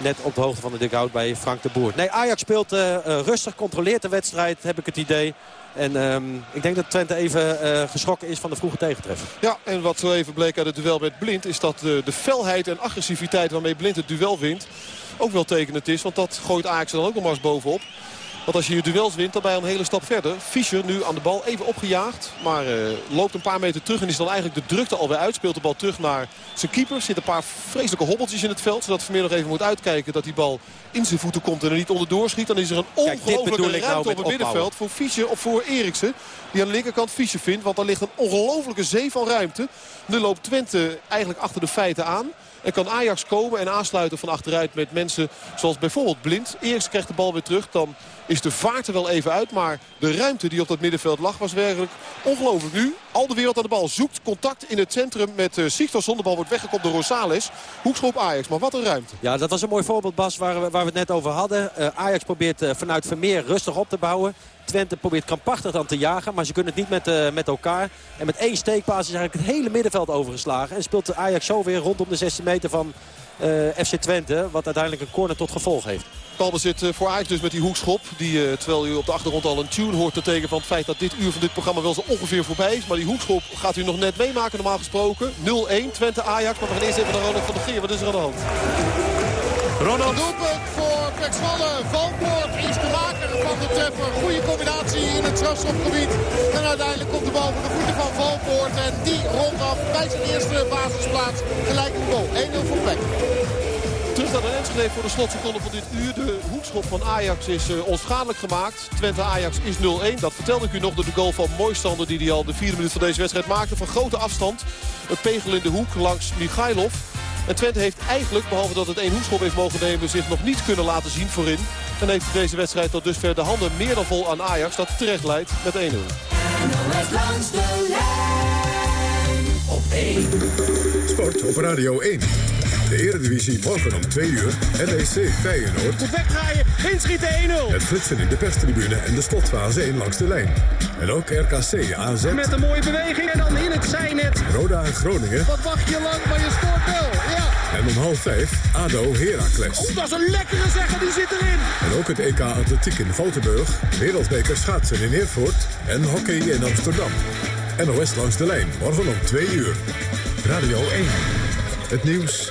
net op de hoogte van de dugout bij Frank de Boer. Nee, Ajax speelt uh, rustig, controleert de wedstrijd, heb ik het idee. En um, ik denk dat Twente even uh, geschrokken is van de vroege tegentreffer. Ja, en wat zo even bleek uit het duel met Blind... is dat de, de felheid en agressiviteit waarmee Blind het duel wint... ook wel tekenend is. Want dat gooit Ajax dan ook nog maar eens bovenop. Want als je je duels wint, dan ben je een hele stap verder. Fischer nu aan de bal even opgejaagd. Maar uh, loopt een paar meter terug en is dan eigenlijk de drukte alweer uit. Speelt de bal terug naar zijn keeper. Zit een paar vreselijke hobbeltjes in het veld. Zodat Vermeer nog even moet uitkijken dat die bal in zijn voeten komt en er niet onderdoor schiet. Dan is er een ongelofelijke ruimte nou op het middenveld voor Fischer of voor Eriksen. Die aan de linkerkant Fischer vindt. Want dan ligt een ongelofelijke zee van ruimte. Nu loopt Twente eigenlijk achter de feiten aan. En kan Ajax komen en aansluiten van achteruit met mensen zoals bijvoorbeeld Blind. Eerst krijgt de bal weer terug. Dan is de vaart er wel even uit. Maar de ruimte die op dat middenveld lag was werkelijk ongelooflijk. Nu al de wereld aan de bal zoekt contact in het centrum met uh, Sigtorsson. De bal wordt weggekomen door Rosales. Hoekschop Ajax, maar wat een ruimte. Ja, dat was een mooi voorbeeld Bas waar we, waar we het net over hadden. Uh, Ajax probeert uh, vanuit Vermeer rustig op te bouwen. Twente probeert krampachtig dan te jagen. Maar ze kunnen het niet met, met elkaar. En met één steekpaas is eigenlijk het hele middenveld overgeslagen. En speelt Ajax zo weer rondom de 16 meter van FC Twente. Wat uiteindelijk een corner tot gevolg heeft. Balbezit voor Ajax dus met die hoekschop. Die, uh, terwijl u op de achtergrond al een tune hoort te tegen van het feit dat dit uur van dit programma wel zo ongeveer voorbij is. Maar die hoekschop gaat u nog net meemaken normaal gesproken. 0-1 Twente Ajax. Maar we gaan eerst even naar Ronald van der Geer. Wat is er aan de hand? Ronald. Doelpunt voor Pek Zwolle. Valpoort is de maker van de treffer. Goede combinatie in het strafschopgebied. En uiteindelijk komt de bal voor de voeten van Valpoort. En die rond af bij zijn eerste basisplaats. Gelijk een goal. 1-0 voor Pek. Terug naar de Enschede voor de slotseconde van dit uur. De hoekschop van Ajax is uh, onschadelijk gemaakt. Twente-Ajax is 0-1. Dat vertelde ik u nog door de goal van Mooistander... die hij al de vierde minuut van deze wedstrijd maakte. Van grote afstand. Een pegel in de hoek langs Michailov. En Twente heeft eigenlijk, behalve dat het één hoekschop heeft mogen nemen... zich nog niet kunnen laten zien voorin. En heeft deze wedstrijd tot dusver de handen meer dan vol aan Ajax... dat terecht leidt met 1-0. langs de lijn op 1. Sport op Radio 1. De Eredivisie morgen om 2 uur. NEC Feyenoord. Goed wegdraaien, inschieten 1-0. Het flitsen in de perstribune en de slotfase 1 langs de lijn. En ook RKC AZ. Met een mooie beweging en dan in het zijnet. Roda en Groningen. Wat wacht je lang, maar je scoort wel. Ja. En om half 5 ADO Heracles. Oh, dat is een lekkere zeggen, die zit erin. En ook het EK Atletiek in Valtenburg. Wereldbeker schaatsen in Eervoort. En hockey in Amsterdam. NOS langs de lijn, morgen om 2 uur. Radio 1. Het nieuws